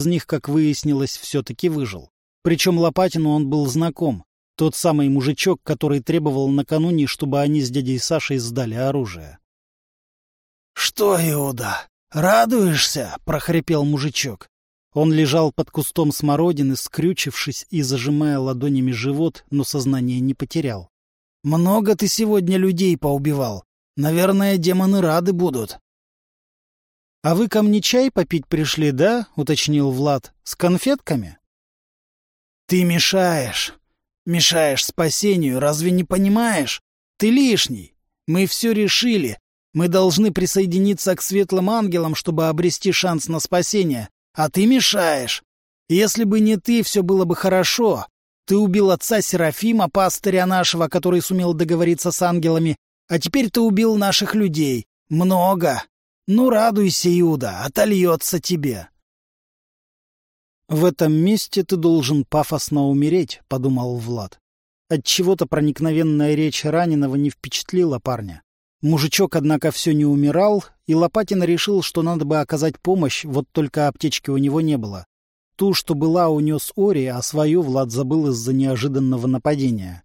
из них, как выяснилось, все-таки выжил. Причем Лопатину он был знаком. Тот самый мужичок, который требовал накануне, чтобы они с дядей Сашей сдали оружие. — Что, Иуда, радуешься? — прохрипел мужичок. Он лежал под кустом смородины, скрючившись и зажимая ладонями живот, но сознание не потерял. — Много ты сегодня людей поубивал. Наверное, демоны рады будут. — А вы ко мне чай попить пришли, да? — уточнил Влад. — С конфетками? — Ты мешаешь. Мешаешь спасению, разве не понимаешь? Ты лишний. Мы все решили. Мы должны присоединиться к светлым ангелам, чтобы обрести шанс на спасение. А ты мешаешь. Если бы не ты, все было бы хорошо. Ты убил отца Серафима, пастыря нашего, который сумел договориться с ангелами, а теперь ты убил наших людей. Много. Ну, радуйся, Иуда, отольется тебе. «В этом месте ты должен пафосно умереть», — подумал Влад. Отчего-то проникновенная речь раненого не впечатлила парня. Мужичок, однако, все не умирал, и Лопатин решил, что надо бы оказать помощь, вот только аптечки у него не было. Ту, что была, унес Ори, а свою Влад забыл из-за неожиданного нападения.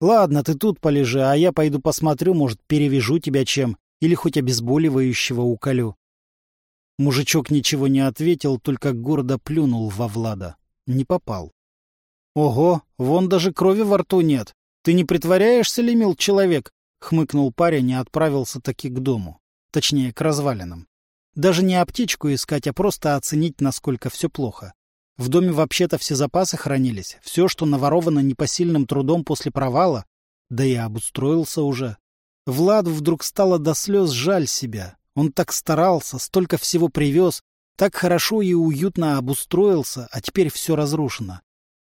«Ладно, ты тут полежи, а я пойду посмотрю, может, перевяжу тебя чем, или хоть обезболивающего уколю». Мужичок ничего не ответил, только гордо плюнул во Влада. Не попал. «Ого, вон даже крови во рту нет. Ты не притворяешься ли, мил человек?» — хмыкнул парень и отправился таки к дому. Точнее, к развалинам. Даже не аптечку искать, а просто оценить, насколько все плохо. В доме вообще-то все запасы хранились, все, что наворовано непосильным трудом после провала, да и обустроился уже. Влад вдруг стало до слез жаль себя. Он так старался, столько всего привез, так хорошо и уютно обустроился, а теперь все разрушено.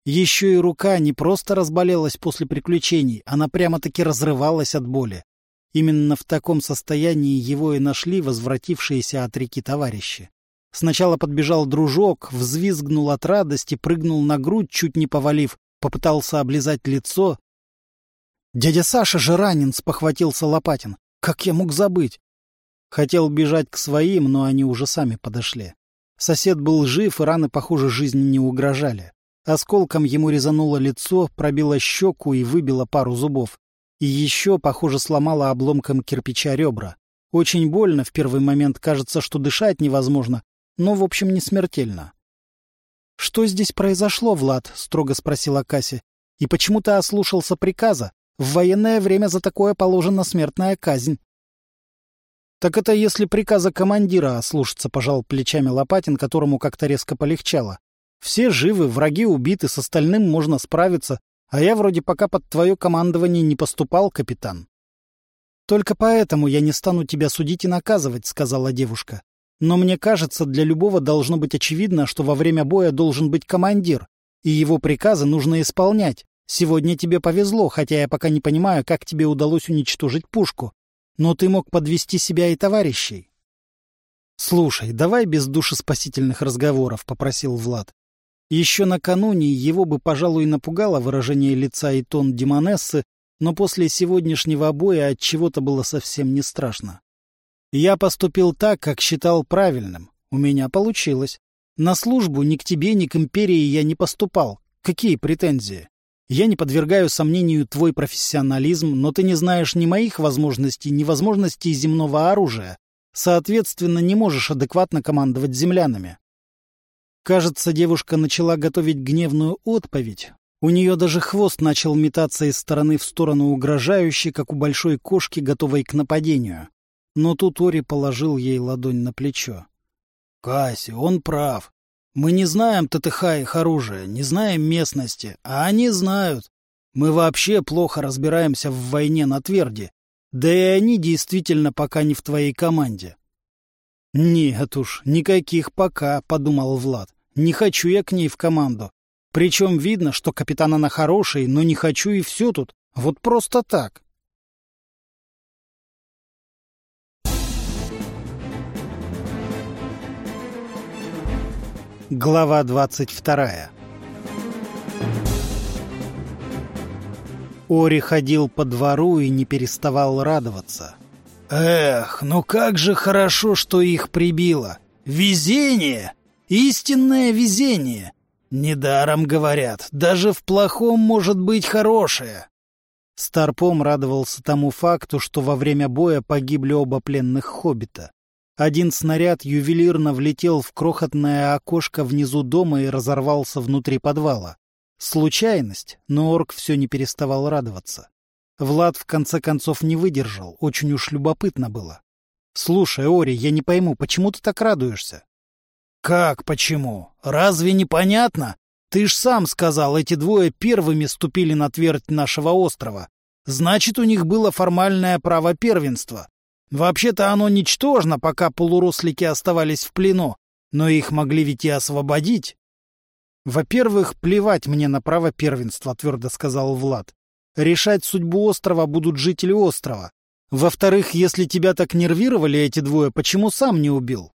Еще и рука не просто разболелась после приключений, она прямо-таки разрывалась от боли. Именно в таком состоянии его и нашли возвратившиеся от реки товарищи. Сначала подбежал дружок, взвизгнул от радости, прыгнул на грудь, чуть не повалив, попытался облизать лицо. «Дядя Саша же ранен!» — спохватился Лопатин. «Как я мог забыть? Хотел бежать к своим, но они уже сами подошли. Сосед был жив, и раны, похоже, жизни не угрожали. Осколком ему резануло лицо, пробило щеку и выбило пару зубов. И еще, похоже, сломало обломком кирпича ребра. Очень больно, в первый момент кажется, что дышать невозможно, но, в общем, не смертельно. — Что здесь произошло, Влад? — строго спросила Касси. — И почему ты ослушался приказа? В военное время за такое положена смертная казнь. Так это если приказа командира ослушаться, пожал плечами Лопатин, которому как-то резко полегчало. Все живы, враги убиты, с остальным можно справиться, а я вроде пока под твое командование не поступал, капитан. Только поэтому я не стану тебя судить и наказывать, сказала девушка. Но мне кажется, для любого должно быть очевидно, что во время боя должен быть командир, и его приказы нужно исполнять. Сегодня тебе повезло, хотя я пока не понимаю, как тебе удалось уничтожить пушку. Но ты мог подвести себя и товарищей. — Слушай, давай без душеспасительных разговоров, — попросил Влад. Еще накануне его бы, пожалуй, напугало выражение лица и тон Демонессы, но после сегодняшнего боя от чего-то было совсем не страшно. Я поступил так, как считал правильным. У меня получилось. На службу ни к тебе, ни к империи я не поступал. Какие претензии? Я не подвергаю сомнению твой профессионализм, но ты не знаешь ни моих возможностей, ни возможностей земного оружия. Соответственно, не можешь адекватно командовать землянами. Кажется, девушка начала готовить гневную отповедь. У нее даже хвост начал метаться из стороны в сторону угрожающе, как у большой кошки, готовой к нападению. Но тут Ори положил ей ладонь на плечо. — Касси, он прав. Мы не знаем ТТХ их оружия, не знаем местности, а они знают. Мы вообще плохо разбираемся в войне на тверди. Да и они действительно пока не в твоей команде. — Нет уж, никаких пока, — подумал Влад. Не хочу я к ней в команду. Причем видно, что капитан она хороший, но не хочу и все тут. Вот просто так. Глава двадцать вторая Ори ходил по двору и не переставал радоваться. «Эх, ну как же хорошо, что их прибило! Везение! Истинное везение. Недаром говорят, даже в плохом может быть хорошее. Старпом радовался тому факту, что во время боя погибли оба пленных хоббита. Один снаряд ювелирно влетел в крохотное окошко внизу дома и разорвался внутри подвала. Случайность, но орк все не переставал радоваться. Влад в конце концов не выдержал, очень уж любопытно было. — Слушай, Ори, я не пойму, почему ты так радуешься? — Как почему? Разве непонятно? Ты ж сам сказал, эти двое первыми ступили на твердь нашего острова. Значит, у них было формальное право первенства. Вообще-то оно ничтожно, пока полурослики оставались в плену, но их могли ведь и освободить. «Во-первых, плевать мне на право первенства», — твердо сказал Влад. «Решать судьбу острова будут жители острова. Во-вторых, если тебя так нервировали эти двое, почему сам не убил?»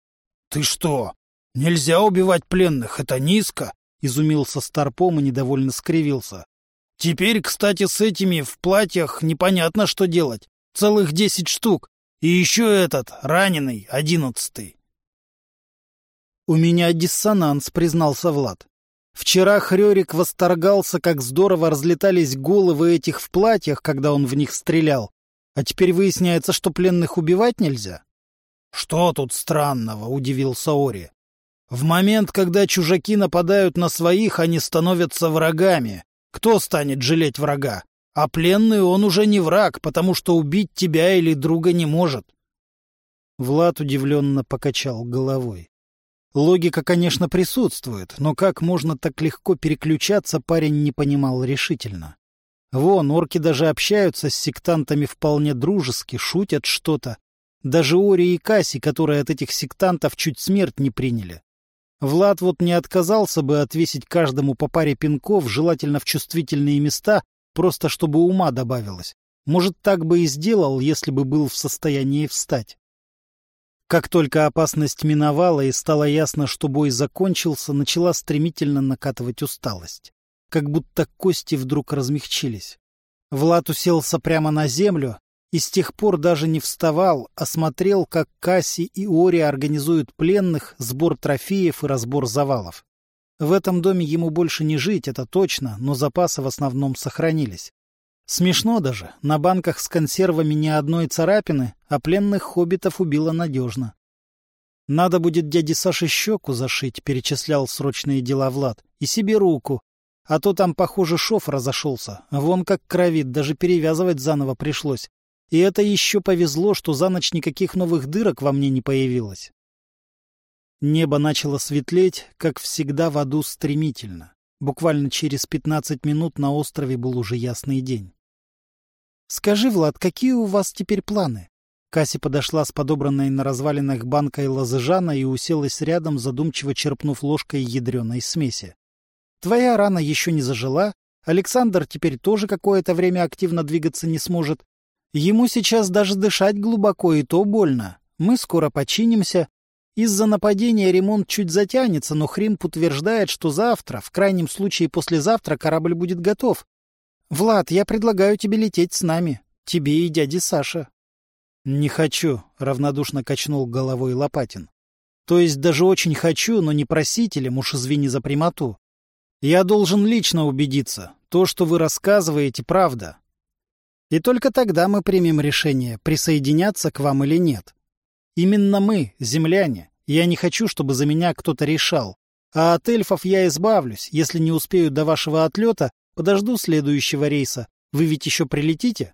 «Ты что? Нельзя убивать пленных, это низко!» — изумился Старпом и недовольно скривился. «Теперь, кстати, с этими в платьях непонятно, что делать. Целых десять штук. И еще этот, раненый, одиннадцатый. «У меня диссонанс», — признался Влад. «Вчера Хрёрик восторгался, как здорово разлетались головы этих в платьях, когда он в них стрелял. А теперь выясняется, что пленных убивать нельзя». «Что тут странного?» — удивился Ори. «В момент, когда чужаки нападают на своих, они становятся врагами. Кто станет жалеть врага? А пленный он уже не враг, потому что убить тебя или друга не может. Влад удивленно покачал головой. Логика, конечно, присутствует, но как можно так легко переключаться, парень не понимал решительно. Вон, орки даже общаются с сектантами вполне дружески, шутят что-то. Даже Ори и Касси, которые от этих сектантов чуть смерть не приняли. Влад вот не отказался бы отвесить каждому по паре пинков, желательно в чувствительные места, просто чтобы ума добавилось. Может, так бы и сделал, если бы был в состоянии встать. Как только опасность миновала и стало ясно, что бой закончился, начала стремительно накатывать усталость. Как будто кости вдруг размягчились. Влад уселся прямо на землю и с тех пор даже не вставал, а смотрел, как Касси и Ори организуют пленных, сбор трофеев и разбор завалов. В этом доме ему больше не жить, это точно, но запасы в основном сохранились. Смешно даже, на банках с консервами ни одной царапины, а пленных хоббитов убило надежно. Надо будет дяде Саше щеку зашить, перечислял срочные дела Влад, и себе руку. А то там, похоже, шов разошелся, вон как кровит, даже перевязывать заново пришлось. И это еще повезло, что за ночь никаких новых дырок во мне не появилось. Небо начало светлеть, как всегда в аду стремительно. Буквально через пятнадцать минут на острове был уже ясный день. «Скажи, Влад, какие у вас теперь планы?» Касси подошла с подобранной на развалинах банкой лазыжана и уселась рядом, задумчиво черпнув ложкой ядреной смеси. «Твоя рана еще не зажила, Александр теперь тоже какое-то время активно двигаться не сможет. Ему сейчас даже дышать глубоко, и то больно. Мы скоро починимся, из-за нападения ремонт чуть затянется, но Хримп утверждает, что завтра, в крайнем случае послезавтра, корабль будет готов. Влад, я предлагаю тебе лететь с нами. Тебе и дяде Саша. Не хочу, равнодушно качнул головой Лопатин. То есть даже очень хочу, но не просителем, уж извини за прямоту. Я должен лично убедиться, то, что вы рассказываете, правда. И только тогда мы примем решение, присоединяться к вам или нет. Именно мы, земляне. Я не хочу, чтобы за меня кто-то решал. А от эльфов я избавлюсь. Если не успею до вашего отлета, подожду следующего рейса. Вы ведь еще прилетите?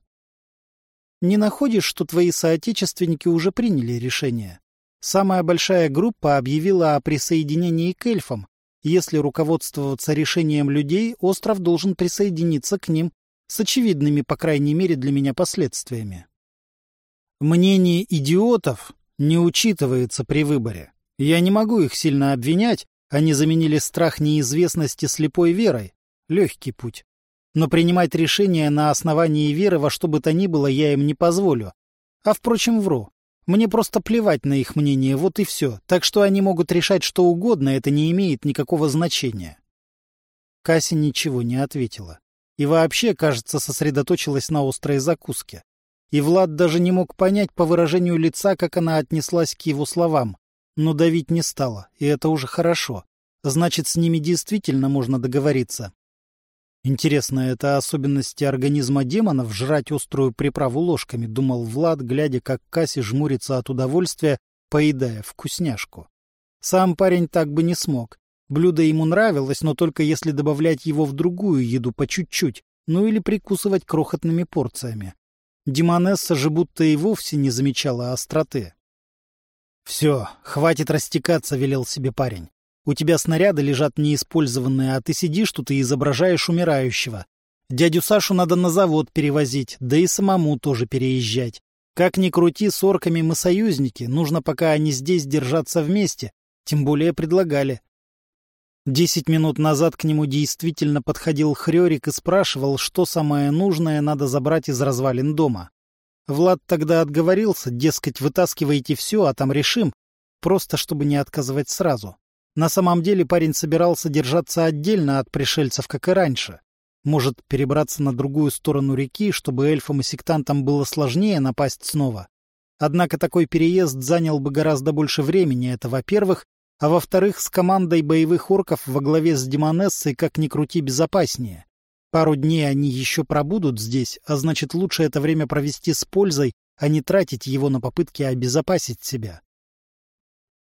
Не находишь, что твои соотечественники уже приняли решение? Самая большая группа объявила о присоединении к эльфам. Если руководствоваться решением людей, остров должен присоединиться к ним с очевидными, по крайней мере, для меня последствиями. Мнение идиотов не учитывается при выборе. Я не могу их сильно обвинять, они заменили страх неизвестности слепой верой. Легкий путь. Но принимать решения на основании веры во что бы то ни было я им не позволю. А, впрочем, вру. Мне просто плевать на их мнение, вот и все. Так что они могут решать что угодно, это не имеет никакого значения. Кася ничего не ответила. И вообще, кажется, сосредоточилась на острой закуске и Влад даже не мог понять по выражению лица, как она отнеслась к его словам. Но давить не стало, и это уже хорошо. Значит, с ними действительно можно договориться. Интересно, это особенности организма демонов жрать острую приправу ложками, думал Влад, глядя, как Касси жмурится от удовольствия, поедая вкусняшку. Сам парень так бы не смог. Блюдо ему нравилось, но только если добавлять его в другую еду по чуть-чуть, ну или прикусывать крохотными порциями. Демонесса же будто и вовсе не замечала остроты. «Все, хватит растекаться», — велел себе парень. У тебя снаряды лежат неиспользованные, а ты сидишь тут и изображаешь умирающего. Дядю Сашу надо на завод перевозить, да и самому тоже переезжать. Как ни крути, с орками мы союзники, нужно пока они здесь держаться вместе, тем более предлагали. Десять минут назад к нему действительно подходил Хрёрик и спрашивал, что самое нужное надо забрать из развалин дома. Влад тогда отговорился, дескать, вытаскивайте все, а там решим, просто чтобы не отказывать сразу. На самом деле парень собирался держаться отдельно от пришельцев, как и раньше. Может, перебраться на другую сторону реки, чтобы эльфам и сектантам было сложнее напасть снова. Однако такой переезд занял бы гораздо больше времени, это во-первых, а во-вторых, с командой боевых орков во главе с Демонессой как ни крути безопаснее. Пару дней они еще пробудут здесь, а значит лучше это время провести с пользой, а не тратить его на попытки обезопасить себя.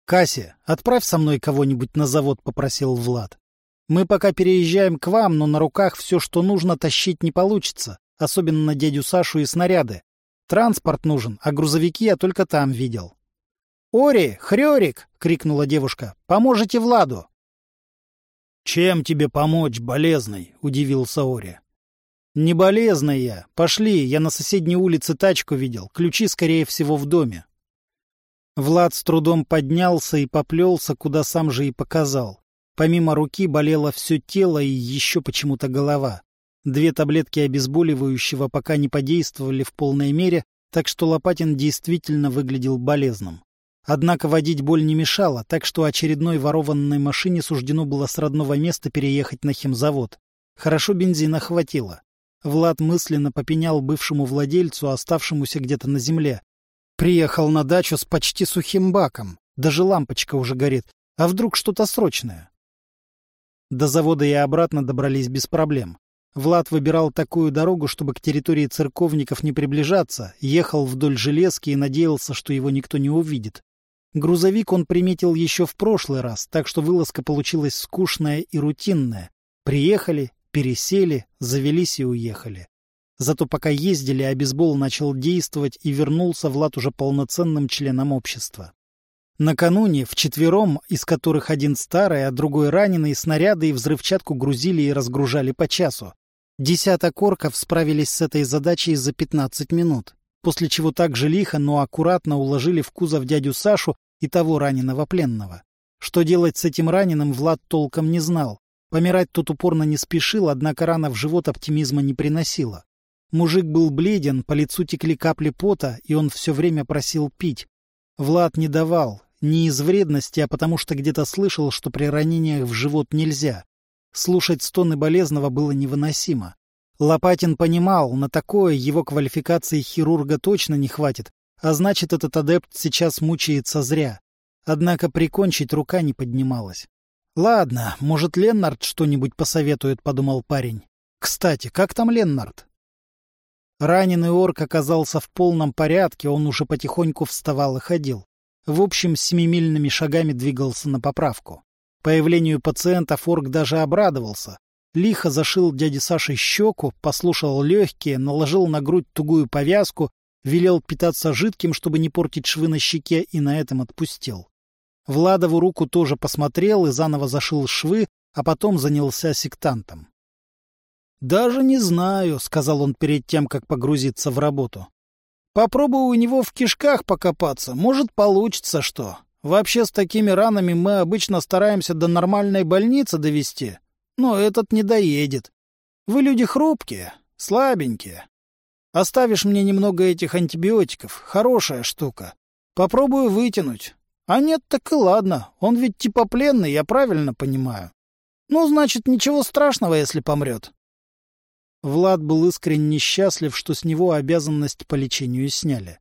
«Кася, отправь со мной кого-нибудь на завод», — попросил Влад. «Мы пока переезжаем к вам, но на руках все, что нужно, тащить не получится, особенно на дядю Сашу и снаряды. Транспорт нужен, а грузовики я только там видел». «Ори, Хрёрик!» — крикнула девушка. «Поможете Владу!» «Чем тебе помочь, болезный?» — удивился Ори. «Не болезный я. Пошли, я на соседней улице тачку видел. Ключи, скорее всего, в доме». Влад с трудом поднялся и поплелся, куда сам же и показал. Помимо руки болело все тело и еще почему-то голова. Две таблетки обезболивающего пока не подействовали в полной мере, так что Лопатин действительно выглядел болезным. Однако водить боль не мешала, так что очередной ворованной машине суждено было с родного места переехать на химзавод. Хорошо бензина хватило. Влад мысленно попенял бывшему владельцу, оставшемуся где-то на земле. Приехал на дачу с почти сухим баком. Даже лампочка уже горит. А вдруг что-то срочное? До завода и обратно добрались без проблем. Влад выбирал такую дорогу, чтобы к территории церковников не приближаться, ехал вдоль железки и надеялся, что его никто не увидит. Грузовик он приметил еще в прошлый раз, так что вылазка получилась скучная и рутинная. Приехали, пересели, завелись и уехали. Зато пока ездили, а бейсбол начал действовать и вернулся Влад уже полноценным членом общества. Накануне вчетвером, из которых один старый, а другой раненый, снаряды и взрывчатку грузили и разгружали по часу. Десяток орков справились с этой задачей за 15 минут, после чего так же лихо, но аккуратно уложили в кузов дядю Сашу и того раненого пленного. Что делать с этим раненым, Влад толком не знал. Помирать тот упорно не спешил, однако рана в живот оптимизма не приносила. Мужик был бледен, по лицу текли капли пота, и он все время просил пить. Влад не давал, не из вредности, а потому что где-то слышал, что при ранениях в живот нельзя. Слушать стоны болезного было невыносимо. Лопатин понимал, на такое его квалификации хирурга точно не хватит, а значит, этот адепт сейчас мучается зря. Однако прикончить рука не поднималась. «Ладно, может, Леннард что-нибудь посоветует», — подумал парень. «Кстати, как там Леннард?» Раненый орк оказался в полном порядке, он уже потихоньку вставал и ходил. В общем, семимильными шагами двигался на поправку. Появлению пациентов орк даже обрадовался. Лихо зашил дяде Саше щеку, послушал легкие, наложил на грудь тугую повязку, велел питаться жидким, чтобы не портить швы на щеке, и на этом отпустил. Владову руку тоже посмотрел и заново зашил швы, а потом занялся сектантом. «Даже не знаю», — сказал он перед тем, как погрузиться в работу. «Попробую у него в кишках покопаться, может, получится что. Вообще с такими ранами мы обычно стараемся до нормальной больницы довести, но этот не доедет. Вы люди хрупкие, слабенькие. Оставишь мне немного этих антибиотиков, хорошая штука. Попробую вытянуть. А нет, так и ладно, он ведь типа пленный, я правильно понимаю. Ну, значит, ничего страшного, если помрет. Влад был искренне счастлив, что с него обязанность по лечению сняли.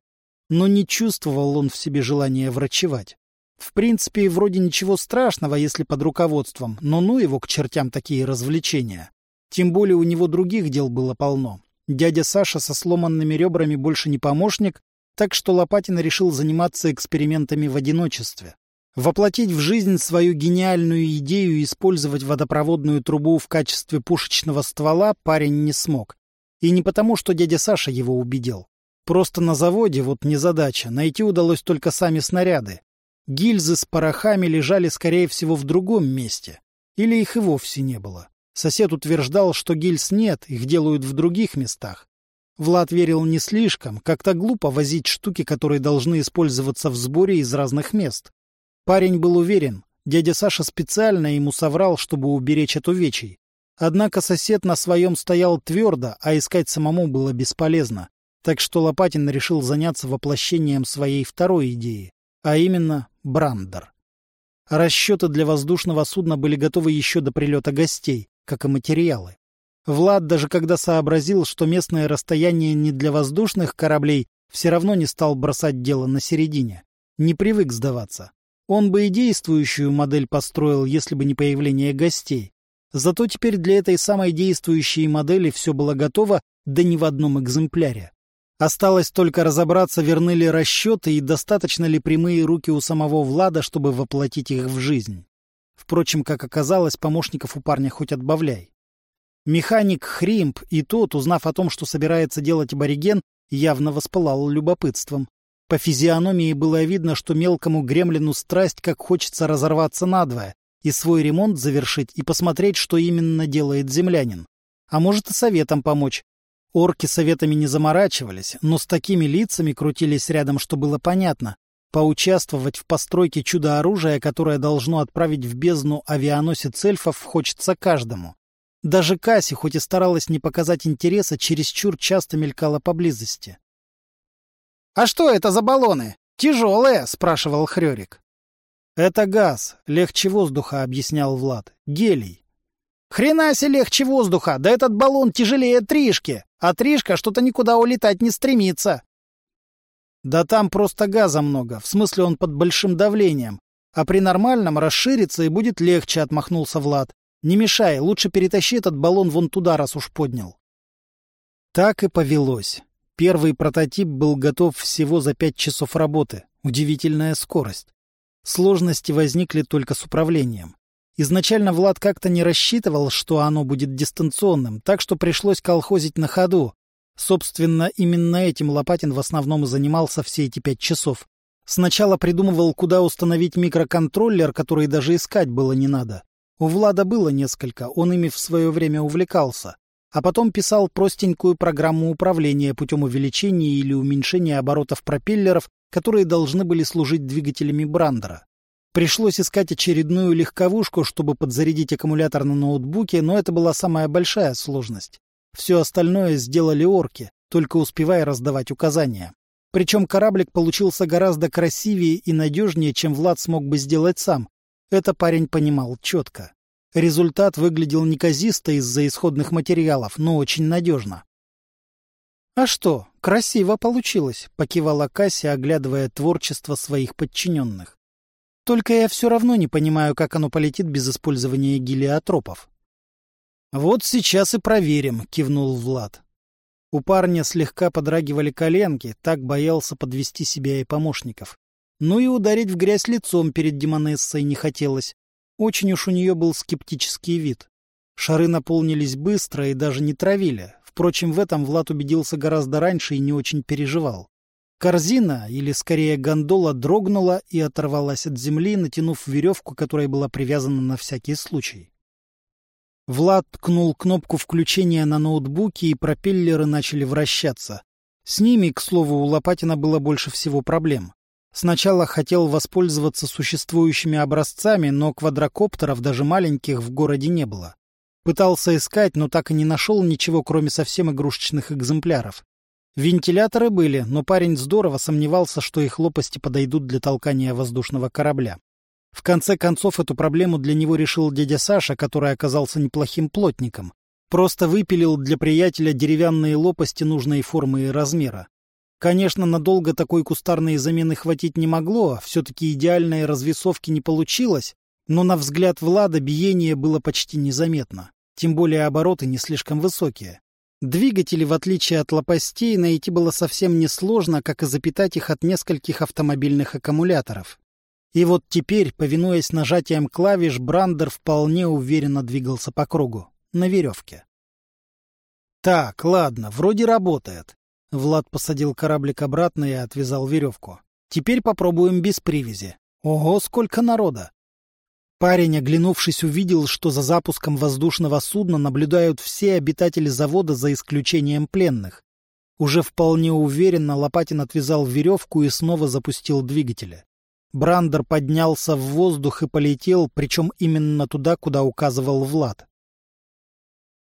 Но не чувствовал он в себе желания врачевать. В принципе, вроде ничего страшного, если под руководством, но ну его к чертям такие развлечения. Тем более у него других дел было полно. Дядя Саша со сломанными ребрами больше не помощник, так что Лопатин решил заниматься экспериментами в одиночестве. Воплотить в жизнь свою гениальную идею использовать водопроводную трубу в качестве пушечного ствола парень не смог. И не потому, что дядя Саша его убедил. Просто на заводе, вот незадача, найти удалось только сами снаряды. Гильзы с порохами лежали, скорее всего, в другом месте. Или их и вовсе не было. Сосед утверждал, что гильз нет, их делают в других местах. Влад верил не слишком, как-то глупо возить штуки, которые должны использоваться в сборе из разных мест. Парень был уверен, дядя Саша специально ему соврал, чтобы уберечь от увечий. Однако сосед на своем стоял твердо, а искать самому было бесполезно. Так что Лопатин решил заняться воплощением своей второй идеи, а именно Брандер. Расчеты для воздушного судна были готовы еще до прилета гостей, как и материалы. Влад, даже когда сообразил, что местное расстояние не для воздушных кораблей, все равно не стал бросать дело на середине. Не привык сдаваться. Он бы и действующую модель построил, если бы не появление гостей. Зато теперь для этой самой действующей модели все было готово, да не в одном экземпляре. Осталось только разобраться, верны ли расчеты и достаточно ли прямые руки у самого Влада, чтобы воплотить их в жизнь. Впрочем, как оказалось, помощников у парня хоть отбавляй. Механик Хримп и тот, узнав о том, что собирается делать абориген, явно воспылал любопытством. По физиономии было видно, что мелкому гремлину страсть как хочется разорваться надвое и свой ремонт завершить и посмотреть, что именно делает землянин. А может и советом помочь, Орки советами не заморачивались, но с такими лицами крутились рядом, что было понятно. Поучаствовать в постройке чудо-оружия, которое должно отправить в бездну авианосец эльфов, хочется каждому. Даже Касси, хоть и старалась не показать интереса, чересчур часто мелькала поблизости. — А что это за баллоны? Тяжелые? — спрашивал Хрёрик. — Это газ, легче воздуха, — объяснял Влад. — Гелий. Хрена себе легче воздуха, да этот баллон тяжелее Тришки, а Тришка что-то никуда улетать не стремится. Да там просто газа много, в смысле он под большим давлением. А при нормальном расширится и будет легче, отмахнулся Влад. Не мешай, лучше перетащи этот баллон вон туда, раз уж поднял. Так и повелось. Первый прототип был готов всего за пять часов работы. Удивительная скорость. Сложности возникли только с управлением. Изначально Влад как-то не рассчитывал, что оно будет дистанционным, так что пришлось колхозить на ходу. Собственно, именно этим Лопатин в основном и занимался все эти пять часов. Сначала придумывал, куда установить микроконтроллер, который даже искать было не надо. У Влада было несколько, он ими в свое время увлекался. А потом писал простенькую программу управления путем увеличения или уменьшения оборотов пропеллеров, которые должны были служить двигателями Брандера. Пришлось искать очередную легковушку, чтобы подзарядить аккумулятор на ноутбуке, но это была самая большая сложность. Все остальное сделали орки, только успевая раздавать указания. Причем кораблик получился гораздо красивее и надежнее, чем Влад смог бы сделать сам. Это парень понимал четко. Результат выглядел неказисто из-за исходных материалов, но очень надежно. «А что, красиво получилось», — покивала Касси, оглядывая творчество своих подчиненных. Только я все равно не понимаю, как оно полетит без использования гелиотропов. «Вот сейчас и проверим», — кивнул Влад. У парня слегка подрагивали коленки, так боялся подвести себя и помощников. Ну и ударить в грязь лицом перед Демонессой не хотелось. Очень уж у нее был скептический вид. Шары наполнились быстро и даже не травили. Впрочем, в этом Влад убедился гораздо раньше и не очень переживал. Корзина, или скорее гондола, дрогнула и оторвалась от земли, натянув веревку, которая была привязана на всякий случай. Влад ткнул кнопку включения на ноутбуке, и пропеллеры начали вращаться. С ними, к слову, у Лопатина было больше всего проблем. Сначала хотел воспользоваться существующими образцами, но квадрокоптеров, даже маленьких, в городе не было. Пытался искать, но так и не нашел ничего, кроме совсем игрушечных экземпляров. Вентиляторы были, но парень здорово сомневался, что их лопасти подойдут для толкания воздушного корабля. В конце концов, эту проблему для него решил дядя Саша, который оказался неплохим плотником. Просто выпилил для приятеля деревянные лопасти нужной формы и размера. Конечно, надолго такой кустарной замены хватить не могло, все-таки идеальной развесовки не получилось, но на взгляд Влада биение было почти незаметно, тем более обороты не слишком высокие. Двигатели, в отличие от лопастей, найти было совсем несложно, как и запитать их от нескольких автомобильных аккумуляторов. И вот теперь, повинуясь нажатием клавиш, Брандер вполне уверенно двигался по кругу, на веревке. «Так, ладно, вроде работает». Влад посадил кораблик обратно и отвязал веревку. «Теперь попробуем без привязи. Ого, сколько народа! Парень, оглянувшись, увидел, что за запуском воздушного судна наблюдают все обитатели завода за исключением пленных. Уже вполне уверенно Лопатин отвязал веревку и снова запустил двигатели. Брандер поднялся в воздух и полетел, причем именно туда, куда указывал Влад.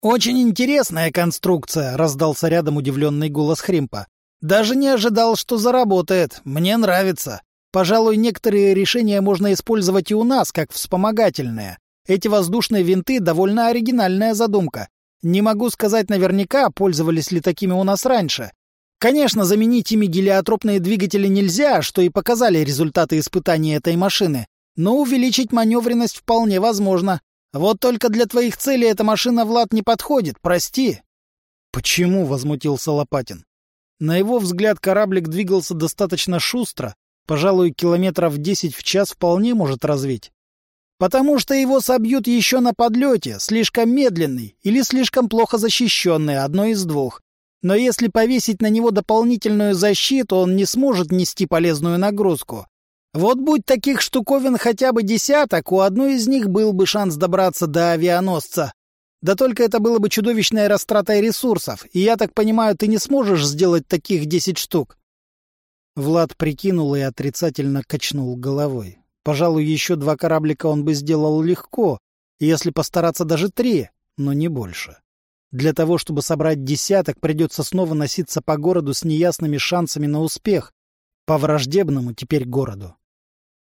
«Очень интересная конструкция», — раздался рядом удивленный голос Хримпа. «Даже не ожидал, что заработает. Мне нравится. Пожалуй, некоторые решения можно использовать и у нас, как вспомогательные. Эти воздушные винты — довольно оригинальная задумка. Не могу сказать наверняка, пользовались ли такими у нас раньше. Конечно, заменить ими гелиотропные двигатели нельзя, что и показали результаты испытаний этой машины, но увеличить маневренность вполне возможно. Вот только для твоих целей эта машина, Влад, не подходит, прости. — Почему? — возмутился Лопатин. На его взгляд кораблик двигался достаточно шустро, Пожалуй, километров десять в час вполне может развить. Потому что его собьют еще на подлете, слишком медленный или слишком плохо защищенный, одно из двух. Но если повесить на него дополнительную защиту, он не сможет нести полезную нагрузку. Вот будь таких штуковин хотя бы десяток, у одной из них был бы шанс добраться до авианосца. Да только это было бы чудовищной растратой ресурсов, и я так понимаю, ты не сможешь сделать таких десять штук. Влад прикинул и отрицательно качнул головой. Пожалуй, еще два кораблика он бы сделал легко, если постараться даже три, но не больше. Для того, чтобы собрать десяток, придется снова носиться по городу с неясными шансами на успех, по враждебному теперь городу.